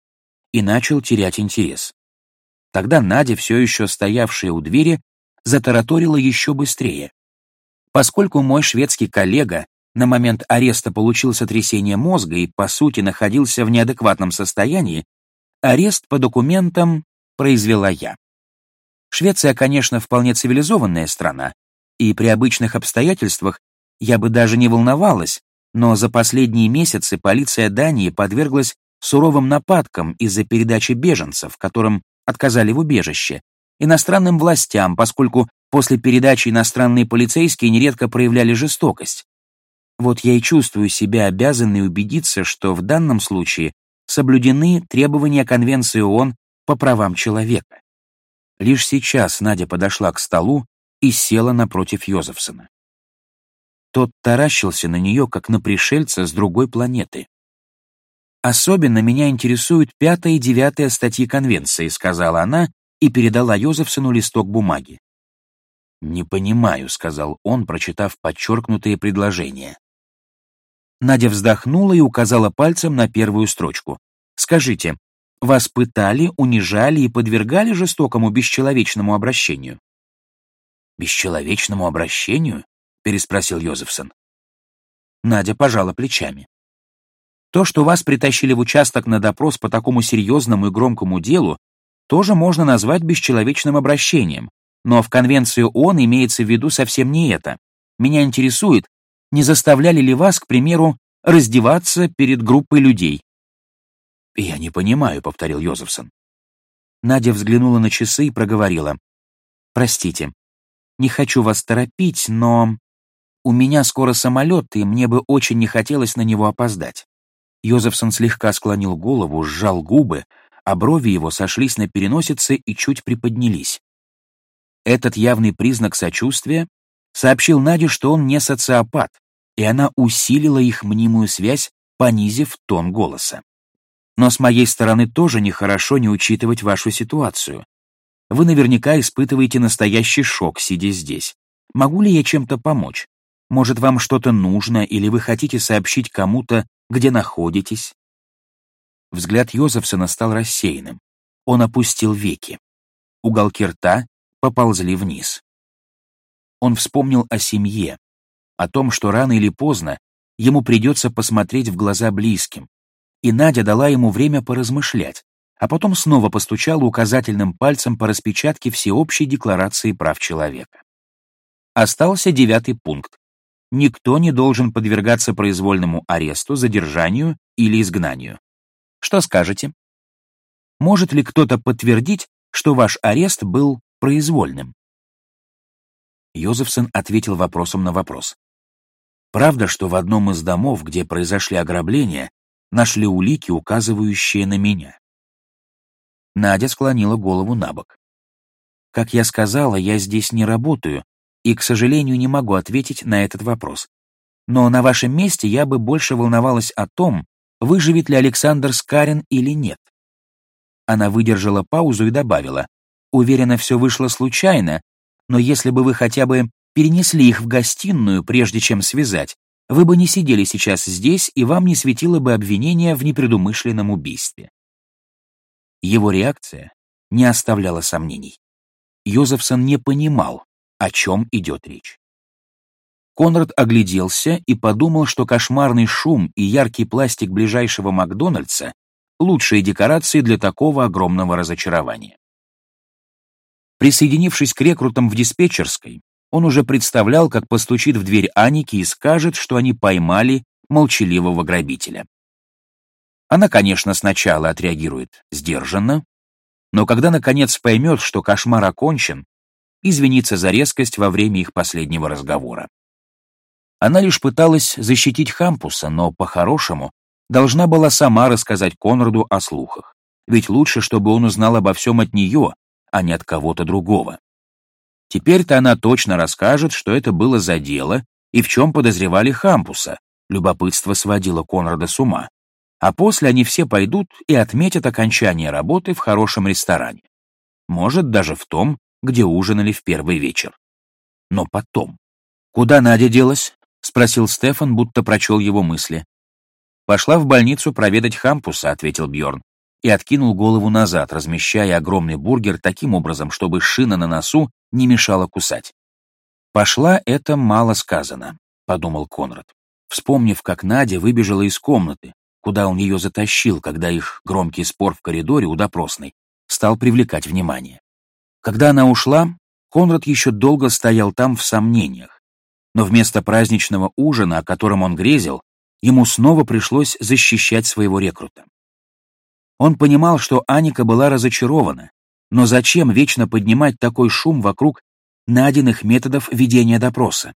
и начал терять интерес. Тогда Надя, все еще стоявшая у двери, затараторила еще быстрее. Поскольку мой шведский коллега на момент ареста получил сотрясение мозга и, по сути, находился в неадекватном состоянии, арест по документам произвела я. Швеция, конечно, вполне цивилизованная страна, и при обычных обстоятельствах я бы даже не волновалась, но за последние месяцы полиция Дании подверглась суровым нападкам из-за передачи беженцев, которым отказали в убежище, иностранным властям, поскольку после передачи иностранные полицейские нередко проявляли жестокость. Вот я и чувствую себя обязанной убедиться, что в данном случае соблюдены требования Конвенции ООН по правам человека. Лишь сейчас Надя подошла к столу и села напротив Йозефсона. Тот таращился на нее, как на пришельца с другой планеты. «Особенно меня интересуют пятая и девятая статьи Конвенции», сказала она и передала Йозефсону листок бумаги. «Не понимаю», — сказал он, прочитав подчеркнутые предложения. Надя вздохнула и указала пальцем на первую строчку. «Скажите, вас пытали, унижали и подвергали жестокому бесчеловечному обращению. «Бесчеловечному обращению?» — переспросил Йозефсон. Надя пожала плечами. То, что вас притащили в участок на допрос по такому серьезному и громкому делу, тоже можно назвать бесчеловечным обращением, но в Конвенции ООН имеется в виду совсем не это. Меня интересует, не заставляли ли вас, к примеру, раздеваться перед группой людей, «Я не понимаю», — повторил Йозефсон. Надя взглянула на часы и проговорила. «Простите, не хочу вас торопить, но у меня скоро самолет, и мне бы очень не хотелось на него опоздать». Йозефсон слегка склонил голову, сжал губы, а брови его сошлись на переносице и чуть приподнялись. Этот явный признак сочувствия сообщил Наде, что он не социопат, и она усилила их мнимую связь, понизив тон голоса. Но с моей стороны тоже нехорошо не учитывать вашу ситуацию. Вы наверняка испытываете настоящий шок, сидя здесь. Могу ли я чем-то помочь? Может, вам что-то нужно, или вы хотите сообщить кому-то, где находитесь?» Взгляд Йозефсона стал рассеянным. Он опустил веки. Уголки рта поползли вниз. Он вспомнил о семье, о том, что рано или поздно ему придется посмотреть в глаза близким, и Надя дала ему время поразмышлять, а потом снова постучала указательным пальцем по распечатке Всеобщей декларации прав человека. Остался девятый пункт. Никто не должен подвергаться произвольному аресту, задержанию или изгнанию. Что скажете? Может ли кто-то подтвердить, что ваш арест был произвольным? Йозефсон ответил вопросом на вопрос. Правда, что в одном из домов, где произошли ограбления, нашли улики, указывающие на меня. Надя склонила голову на бок. Как я сказала, я здесь не работаю и, к сожалению, не могу ответить на этот вопрос. Но на вашем месте я бы больше волновалась о том, выживет ли Александр Скарин или нет. Она выдержала паузу и добавила, уверена, все вышло случайно, но если бы вы хотя бы перенесли их в гостиную, прежде чем связать, вы бы не сидели сейчас здесь, и вам не светило бы обвинение в непредумышленном убийстве. Его реакция не оставляла сомнений. Йозефсон не понимал, о чем идет речь. Конрад огляделся и подумал, что кошмарный шум и яркий пластик ближайшего Макдональдса — лучшие декорации для такого огромного разочарования. Присоединившись к рекрутам в диспетчерской, он уже представлял, как постучит в дверь Аники и скажет, что они поймали молчаливого грабителя. Она, конечно, сначала отреагирует сдержанно, но когда наконец поймет, что кошмар окончен, извинится за резкость во время их последнего разговора. Она лишь пыталась защитить Хампуса, но, по-хорошему, должна была сама рассказать Конраду о слухах. Ведь лучше, чтобы он узнал обо всем от нее, а не от кого-то другого. Теперь-то она точно расскажет, что это было за дело и в чем подозревали Хампуса. Любопытство сводило Конрада с ума. А после они все пойдут и отметят окончание работы в хорошем ресторане. Может, даже в том, где ужинали в первый вечер. Но потом. «Куда Надя делась?» — спросил Стефан, будто прочел его мысли. «Пошла в больницу проведать Хампуса», — ответил Бьорн, и откинул голову назад, размещая огромный бургер таким образом, чтобы шина на носу не мешала кусать. «Пошла — это мало сказано», — подумал Конрад, вспомнив, как Надя выбежала из комнаты, куда он ее затащил, когда их громкий спор в коридоре у допросной стал привлекать внимание. Когда она ушла, Конрад еще долго стоял там в сомнениях, но вместо праздничного ужина, о котором он грезил, ему снова пришлось защищать своего рекрута. Он понимал, что Аника была разочарована, но зачем вечно поднимать такой шум вокруг найденных методов ведения допроса?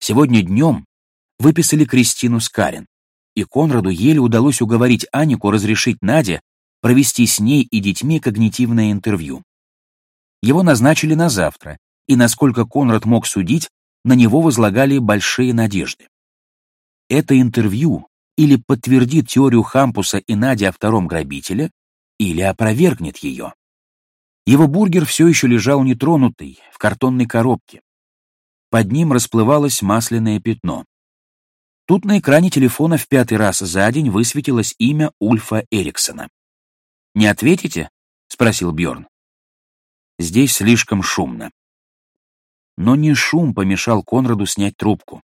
Сегодня днем выписали Кристину с Карен, и Конраду еле удалось уговорить Анику разрешить Наде провести с ней и детьми когнитивное интервью. Его назначили на завтра, и, насколько Конрад мог судить, на него возлагали большие надежды. Это интервью или подтвердит теорию Хампуса и Нади о втором грабителе, или опровергнет ее. Его бургер все еще лежал нетронутый, в картонной коробке. Под ним расплывалось масляное пятно. Тут на экране телефона в пятый раз за день высветилось имя Ульфа Эриксона. «Не ответите?» — спросил Бьорн. «Здесь слишком шумно». Но не шум помешал Конраду снять трубку.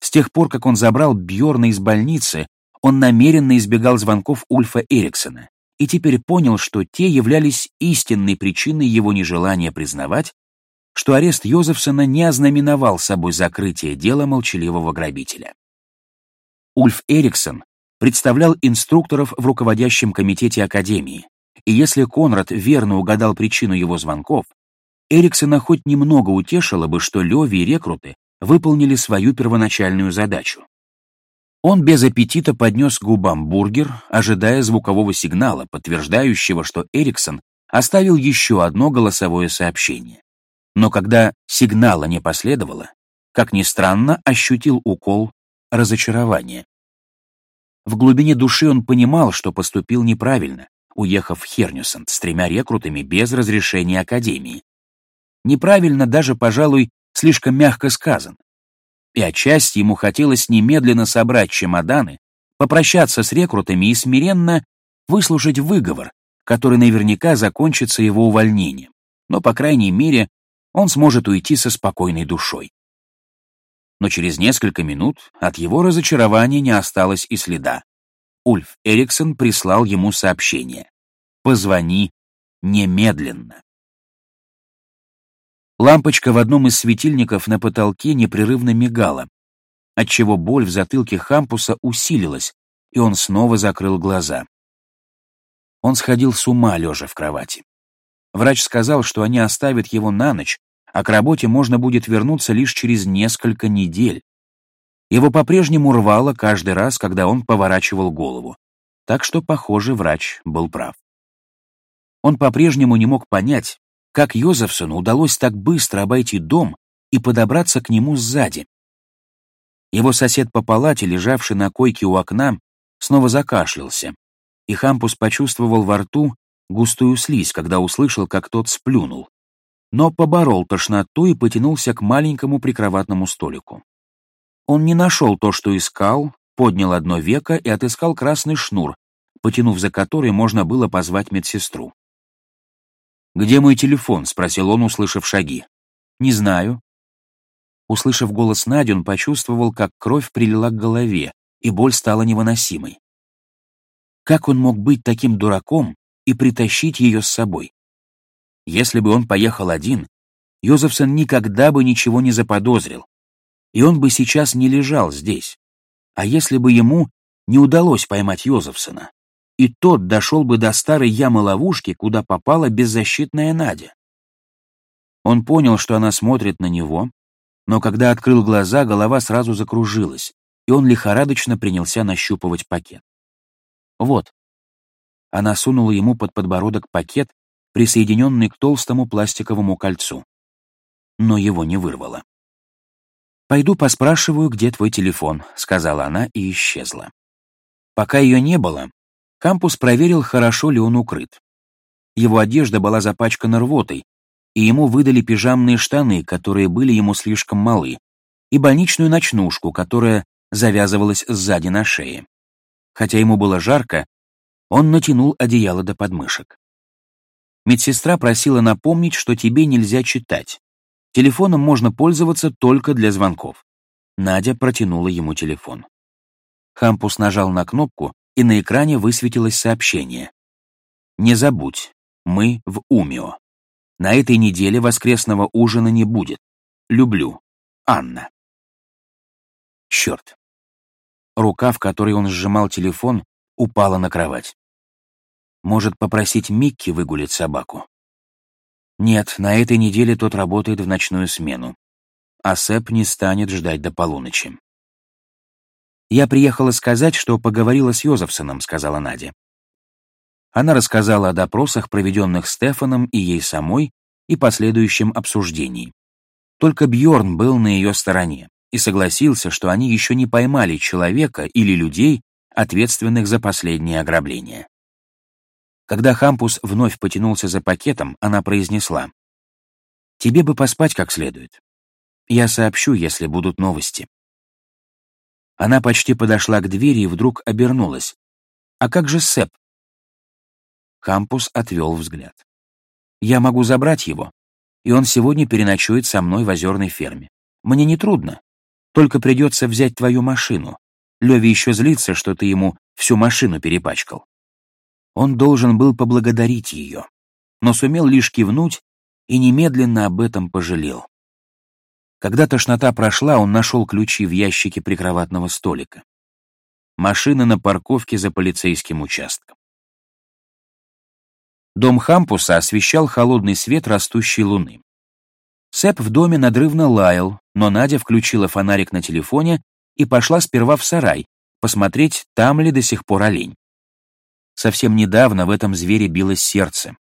С тех пор, как он забрал Бьорна из больницы, он намеренно избегал звонков Ульфа Эриксона и теперь понял, что те являлись истинной причиной его нежелания признавать, что арест Йозефсона не ознаменовал собой закрытие дела молчаливого грабителя. Ульф Эриксон представлял инструкторов в руководящем комитете Академии, и если Конрад верно угадал причину его звонков, Эриксона хоть немного утешило бы, что Леви и рекруты выполнили свою первоначальную задачу. Он без аппетита поднес губам бургер, ожидая звукового сигнала, подтверждающего, что Эриксон оставил еще одно голосовое сообщение. Но когда сигнала не последовало, как ни странно, ощутил укол разочарования. В глубине души он понимал, что поступил неправильно, уехав в Хернюсент с тремя рекрутами без разрешения Академии. Неправильно даже, пожалуй, слишком мягко сказано и отчасти ему хотелось немедленно собрать чемоданы, попрощаться с рекрутами и смиренно выслушать выговор, который наверняка закончится его увольнением, но, по крайней мере, он сможет уйти со спокойной душой. Но через несколько минут от его разочарования не осталось и следа. Ульф Эриксон прислал ему сообщение. «Позвони немедленно». Лампочка в одном из светильников на потолке непрерывно мигала, отчего боль в затылке Хампуса усилилась, и он снова закрыл глаза. Он сходил с ума, лежа в кровати. Врач сказал, что они оставят его на ночь, а к работе можно будет вернуться лишь через несколько недель. Его по-прежнему рвало каждый раз, когда он поворачивал голову. Так что, похоже, врач был прав. Он по-прежнему не мог понять, как Йозефсону удалось так быстро обойти дом и подобраться к нему сзади. Его сосед по палате, лежавший на койке у окна, снова закашлялся, и Хампус почувствовал во рту густую слизь, когда услышал, как тот сплюнул. но поборол тошноту и потянулся к маленькому прикроватному столику. Он не нашел то, что искал, поднял одно веко и отыскал красный шнур, потянув за который можно было позвать медсестру. «Где мой телефон?» — спросил он, услышав шаги. «Не знаю». Услышав голос Нади, он почувствовал, как кровь прилила к голове, и боль стала невыносимой. Как он мог быть таким дураком и притащить ее с собой? Если бы он поехал один, Йозефсон никогда бы ничего не заподозрил, и он бы сейчас не лежал здесь. А если бы ему не удалось поймать Йозефсона, и тот дошел бы до старой ямы-ловушки, куда попала беззащитная Надя? Он понял, что она смотрит на него, но когда открыл глаза, голова сразу закружилась, и он лихорадочно принялся нащупывать пакет. Вот. Она сунула ему под подбородок пакет, присоединенный к толстому пластиковому кольцу. Но его не вырвало. «Пойду поспрашиваю, где твой телефон», — сказала она и исчезла. Пока ее не было, Кампус проверил, хорошо ли он укрыт. Его одежда была запачкана рвотой, и ему выдали пижамные штаны, которые были ему слишком малы, и больничную ночнушку, которая завязывалась сзади на шее. Хотя ему было жарко, он натянул одеяло до подмышек. Медсестра просила напомнить, что тебе нельзя читать. Телефоном можно пользоваться только для звонков. Надя протянула ему телефон. Хампус нажал на кнопку, и на экране высветилось сообщение. «Не забудь, мы в Умио. На этой неделе воскресного ужина не будет. Люблю. Анна». Черт. Рука, в которой он сжимал телефон, упала на кровать. Может попросить Микки выгулить собаку? Нет, на этой неделе тот работает в ночную смену. А Сэп не станет ждать до полуночи. «Я приехала сказать, что поговорила с Йозефсоном», — сказала Надя. Она рассказала о допросах, проведенных Стефаном и ей самой, и последующем обсуждении. Только Бьорн был на ее стороне и согласился, что они еще не поймали человека или людей, ответственных за последнее ограбление. Когда Хампус вновь потянулся за пакетом, она произнесла. «Тебе бы поспать как следует. Я сообщу, если будут новости». Она почти подошла к двери и вдруг обернулась. «А как же Сэп?» Хампус отвел взгляд. «Я могу забрать его, и он сегодня переночует со мной в озерной ферме. Мне не трудно. Только придется взять твою машину. Леви еще злится, что ты ему всю машину перепачкал». Он должен был поблагодарить ее, но сумел лишь кивнуть и немедленно об этом пожалел. Когда тошнота прошла, он нашел ключи в ящике прикроватного столика. Машина на парковке за полицейским участком. Дом Хампуса освещал холодный свет растущей луны. Сэп в доме надрывно лаял, но Надя включила фонарик на телефоне и пошла сперва в сарай, посмотреть, там ли до сих пор олень. Совсем недавно в этом звере билось сердце.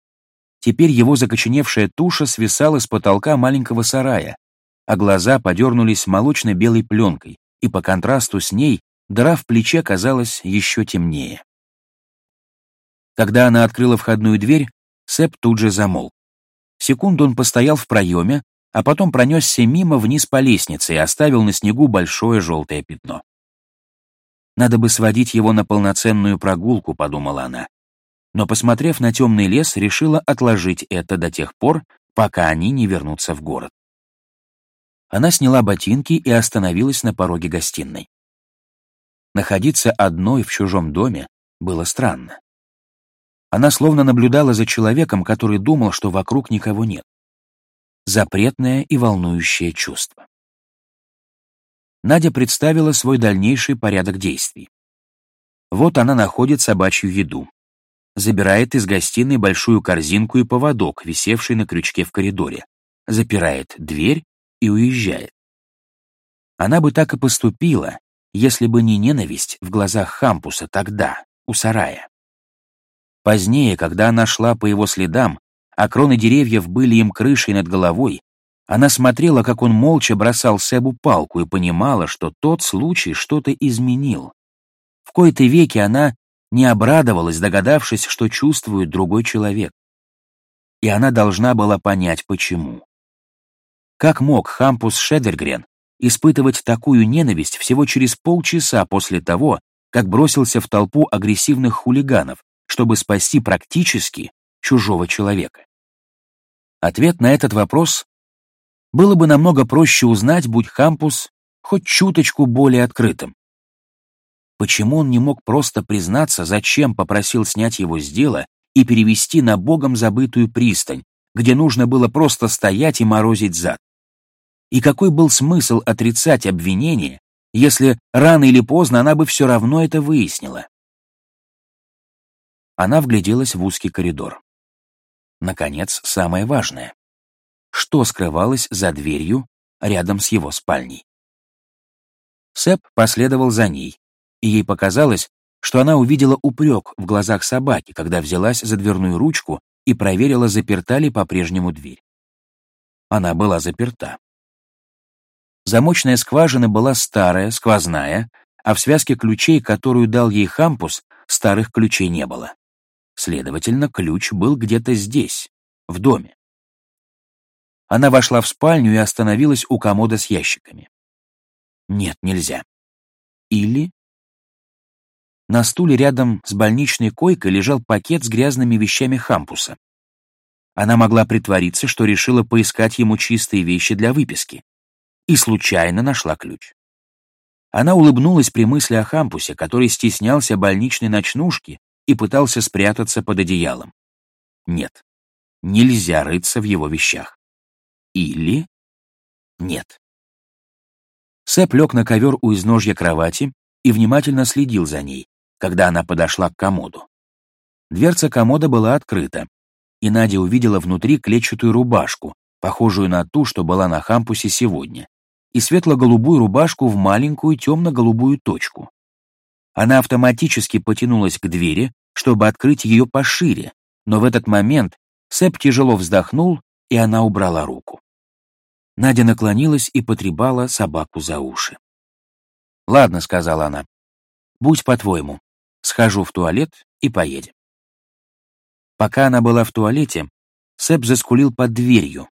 Теперь его закоченевшая туша свисала с потолка маленького сарая, а глаза подернулись молочно-белой пленкой, и по контрасту с ней дыра в плече казалась еще темнее. Когда она открыла входную дверь, Сэп тут же замолк. Секунду он постоял в проеме, а потом пронесся мимо вниз по лестнице и оставил на снегу большое желтое пятно. Надо бы сводить его на полноценную прогулку, подумала она. Но, посмотрев на темный лес, решила отложить это до тех пор, пока они не вернутся в город. Она сняла ботинки и остановилась на пороге гостиной. Находиться одной в чужом доме было странно. Она словно наблюдала за человеком, который думал, что вокруг никого нет. Запретное и волнующее чувство. Надя представила свой дальнейший порядок действий. Вот она находит собачью еду. Забирает из гостиной большую корзинку и поводок, висевший на крючке в коридоре. Запирает дверь и уезжает. Она бы так и поступила, если бы не ненависть в глазах Хампуса тогда, у сарая. Позднее, когда она шла по его следам, а кроны деревьев были им крышей над головой, она смотрела, как он молча бросал Себу палку и понимала, что тот случай что-то изменил. В кои-то веки она не обрадовалась, догадавшись, что чувствует другой человек. и она должна была понять, почему. Как мог Хампус Шедергрен испытывать такую ненависть всего через полчаса после того, как бросился в толпу агрессивных хулиганов, чтобы спасти практически чужого человека? Ответ на этот вопрос было бы намного проще узнать, будь Хампус хоть чуточку более открытым. Почему он не мог просто признаться, зачем попросил снять его с дела и перевести на богом забытую пристань, где нужно было просто стоять и морозить зад? И какой был смысл отрицать обвинение, если рано или поздно она бы все равно это выяснила? Она вгляделась в узкий коридор. Наконец, самое важное. Что скрывалось за дверью рядом с его спальней? Сэп последовал за ней, и ей показалось, что она увидела упрек в глазах собаки, когда взялась за дверную ручку и проверила, заперта ли по-прежнему дверь. Она была заперта. Замочная скважина была старая, сквозная, а в связке ключей, которую дал ей Хампус, старых ключей не было. Следовательно, ключ был где-то здесь, в доме. Она вошла в спальню и остановилась у комода с ящиками. Нет, нельзя. Или на стуле рядом с больничной койкой лежал пакет с грязными вещами Хампуса. Она могла притвориться, что решила поискать ему чистые вещи для выписки. И случайно нашла ключ. Она улыбнулась при мысли о Хампусе, который стеснялся больничной ночнушки и пытался спрятаться под одеялом. Нет, нельзя рыться в его вещах. Или нет. Сэп лег на ковер у изножья кровати и внимательно следил за ней, когда она подошла к комоду. Дверца комода была открыта, и Надя увидела внутри клетчатую рубашку, похожую на ту, что была на хампусе сегодня, и светло-голубую рубашку в маленькую темно-голубую точку. Она автоматически потянулась к двери, чтобы открыть ее пошире, но в этот момент Сэп тяжело вздохнул, и она убрала руку. Надя наклонилась и потребала собаку за уши. «Ладно», — сказала она, — «будь по-твоему, Схожу в туалет и поедем. Пока она была в туалете, Сэп заскулил под дверью,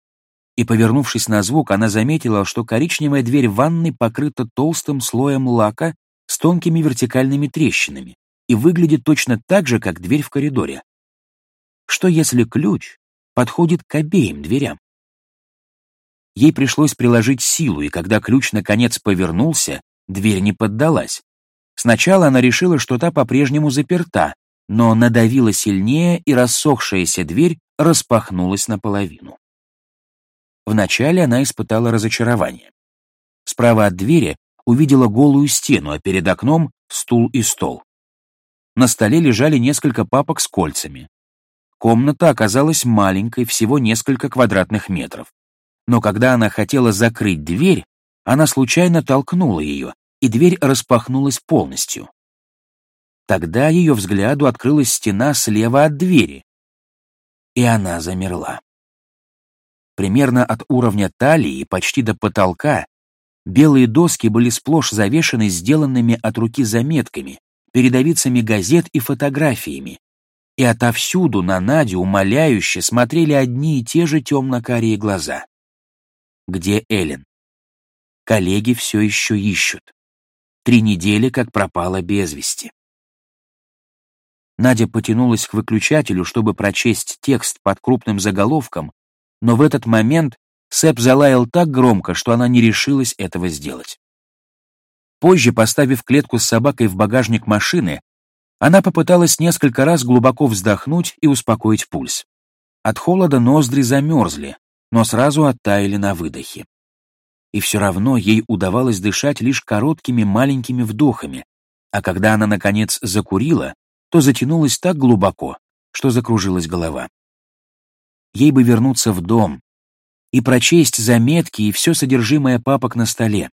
и, повернувшись на звук, она заметила, что коричневая дверь ванной покрыта толстым слоем лака с тонкими вертикальными трещинами и выглядит точно так же, как дверь в коридоре. Что если ключ подходит к обеим дверям? Ей пришлось приложить силу, и когда ключ наконец повернулся, дверь не поддалась, Сначала она решила, что та по-прежнему заперта, но надавила сильнее, и рассохшаяся дверь распахнулась наполовину. Вначале она испытала разочарование. Справа от двери увидела голую стену, а перед окном — стул и стол. На столе лежали несколько папок с кольцами. Комната оказалась маленькой, всего несколько квадратных метров. Но когда она хотела закрыть дверь, она случайно толкнула ее, и дверь распахнулась полностью. Тогда ее взгляду открылась стена слева от двери, и она замерла. Примерно от уровня талии почти до потолка белые доски были сплошь завешаны сделанными от руки заметками, передовицами газет и фотографиями, и отовсюду на Надю умоляюще смотрели одни и те же темно-карие глаза. Где Эллен? Коллеги все еще ищут три недели как пропала без вести. Надя потянулась к выключателю, чтобы прочесть текст под крупным заголовком, но в этот момент Сэп залаял так громко, что она не решилась этого сделать. Позже, поставив клетку с собакой в багажник машины, она попыталась несколько раз глубоко вздохнуть и успокоить пульс. От холода ноздри замерзли, но сразу оттаяли на выдохе и все равно ей удавалось дышать лишь короткими маленькими вдохами, а когда она, наконец, закурила, то затянулась так глубоко, что закружилась голова. Ей бы вернуться в дом и прочесть заметки и все содержимое папок на столе.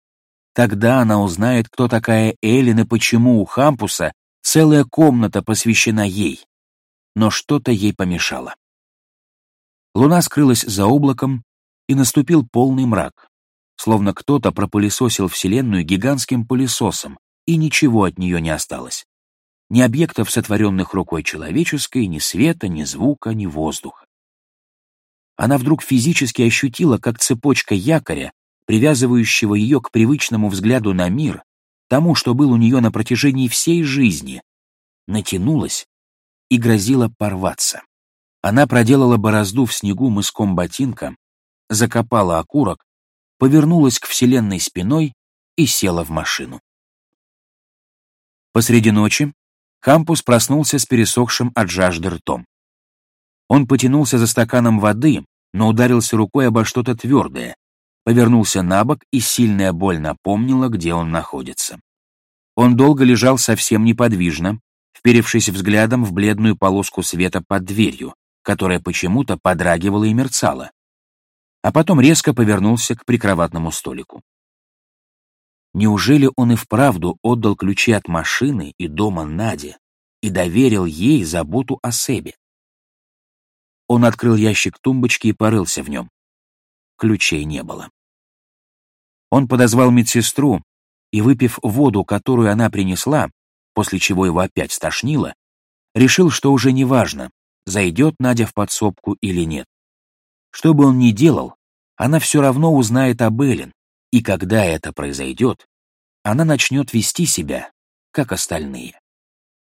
Тогда она узнает, кто такая Эллен и почему у Хампуса целая комната посвящена ей. Но что-то ей помешало. Луна скрылась за облаком, и наступил полный мрак, словно кто-то пропылесосил Вселенную гигантским пылесосом, и ничего от нее не осталось. Ни объектов, сотворенных рукой человеческой, ни света, ни звука, ни воздуха. она вдруг физически ощутила, как цепочка якоря, привязывающего ее к привычному взгляду на мир, тому, что был у нее на протяжении всей жизни, натянулась и грозила порваться. Она проделала борозду в снегу мыском ботинка, закопала окурок, повернулась к Вселенной спиной и села в машину. Посреди ночи Хампус проснулся с пересохшим от жажды ртом. Он потянулся за стаканом воды, но ударился рукой обо что-то твердое, повернулся на бок, и сильная боль напомнила, где он находится. Он долго лежал совсем неподвижно, вперевшись взглядом в бледную полоску света под дверью, которая почему-то подрагивала и мерцала. А потом резко повернулся к прикроватному столику. Неужели он и вправду отдал ключи от машины и дома Наде и доверил ей заботу о себе? Он открыл ящик тумбочки и порылся в нем. Ключей не было. Он подозвал медсестру и, выпив воду, которую она принесла, после чего его опять стошнило, решил, что уже не важно, зайдет Надя в подсобку или нет. Что бы он ни делал, она все равно узнает об Эллен, и когда это произойдет, она начнет вести себя, как остальные.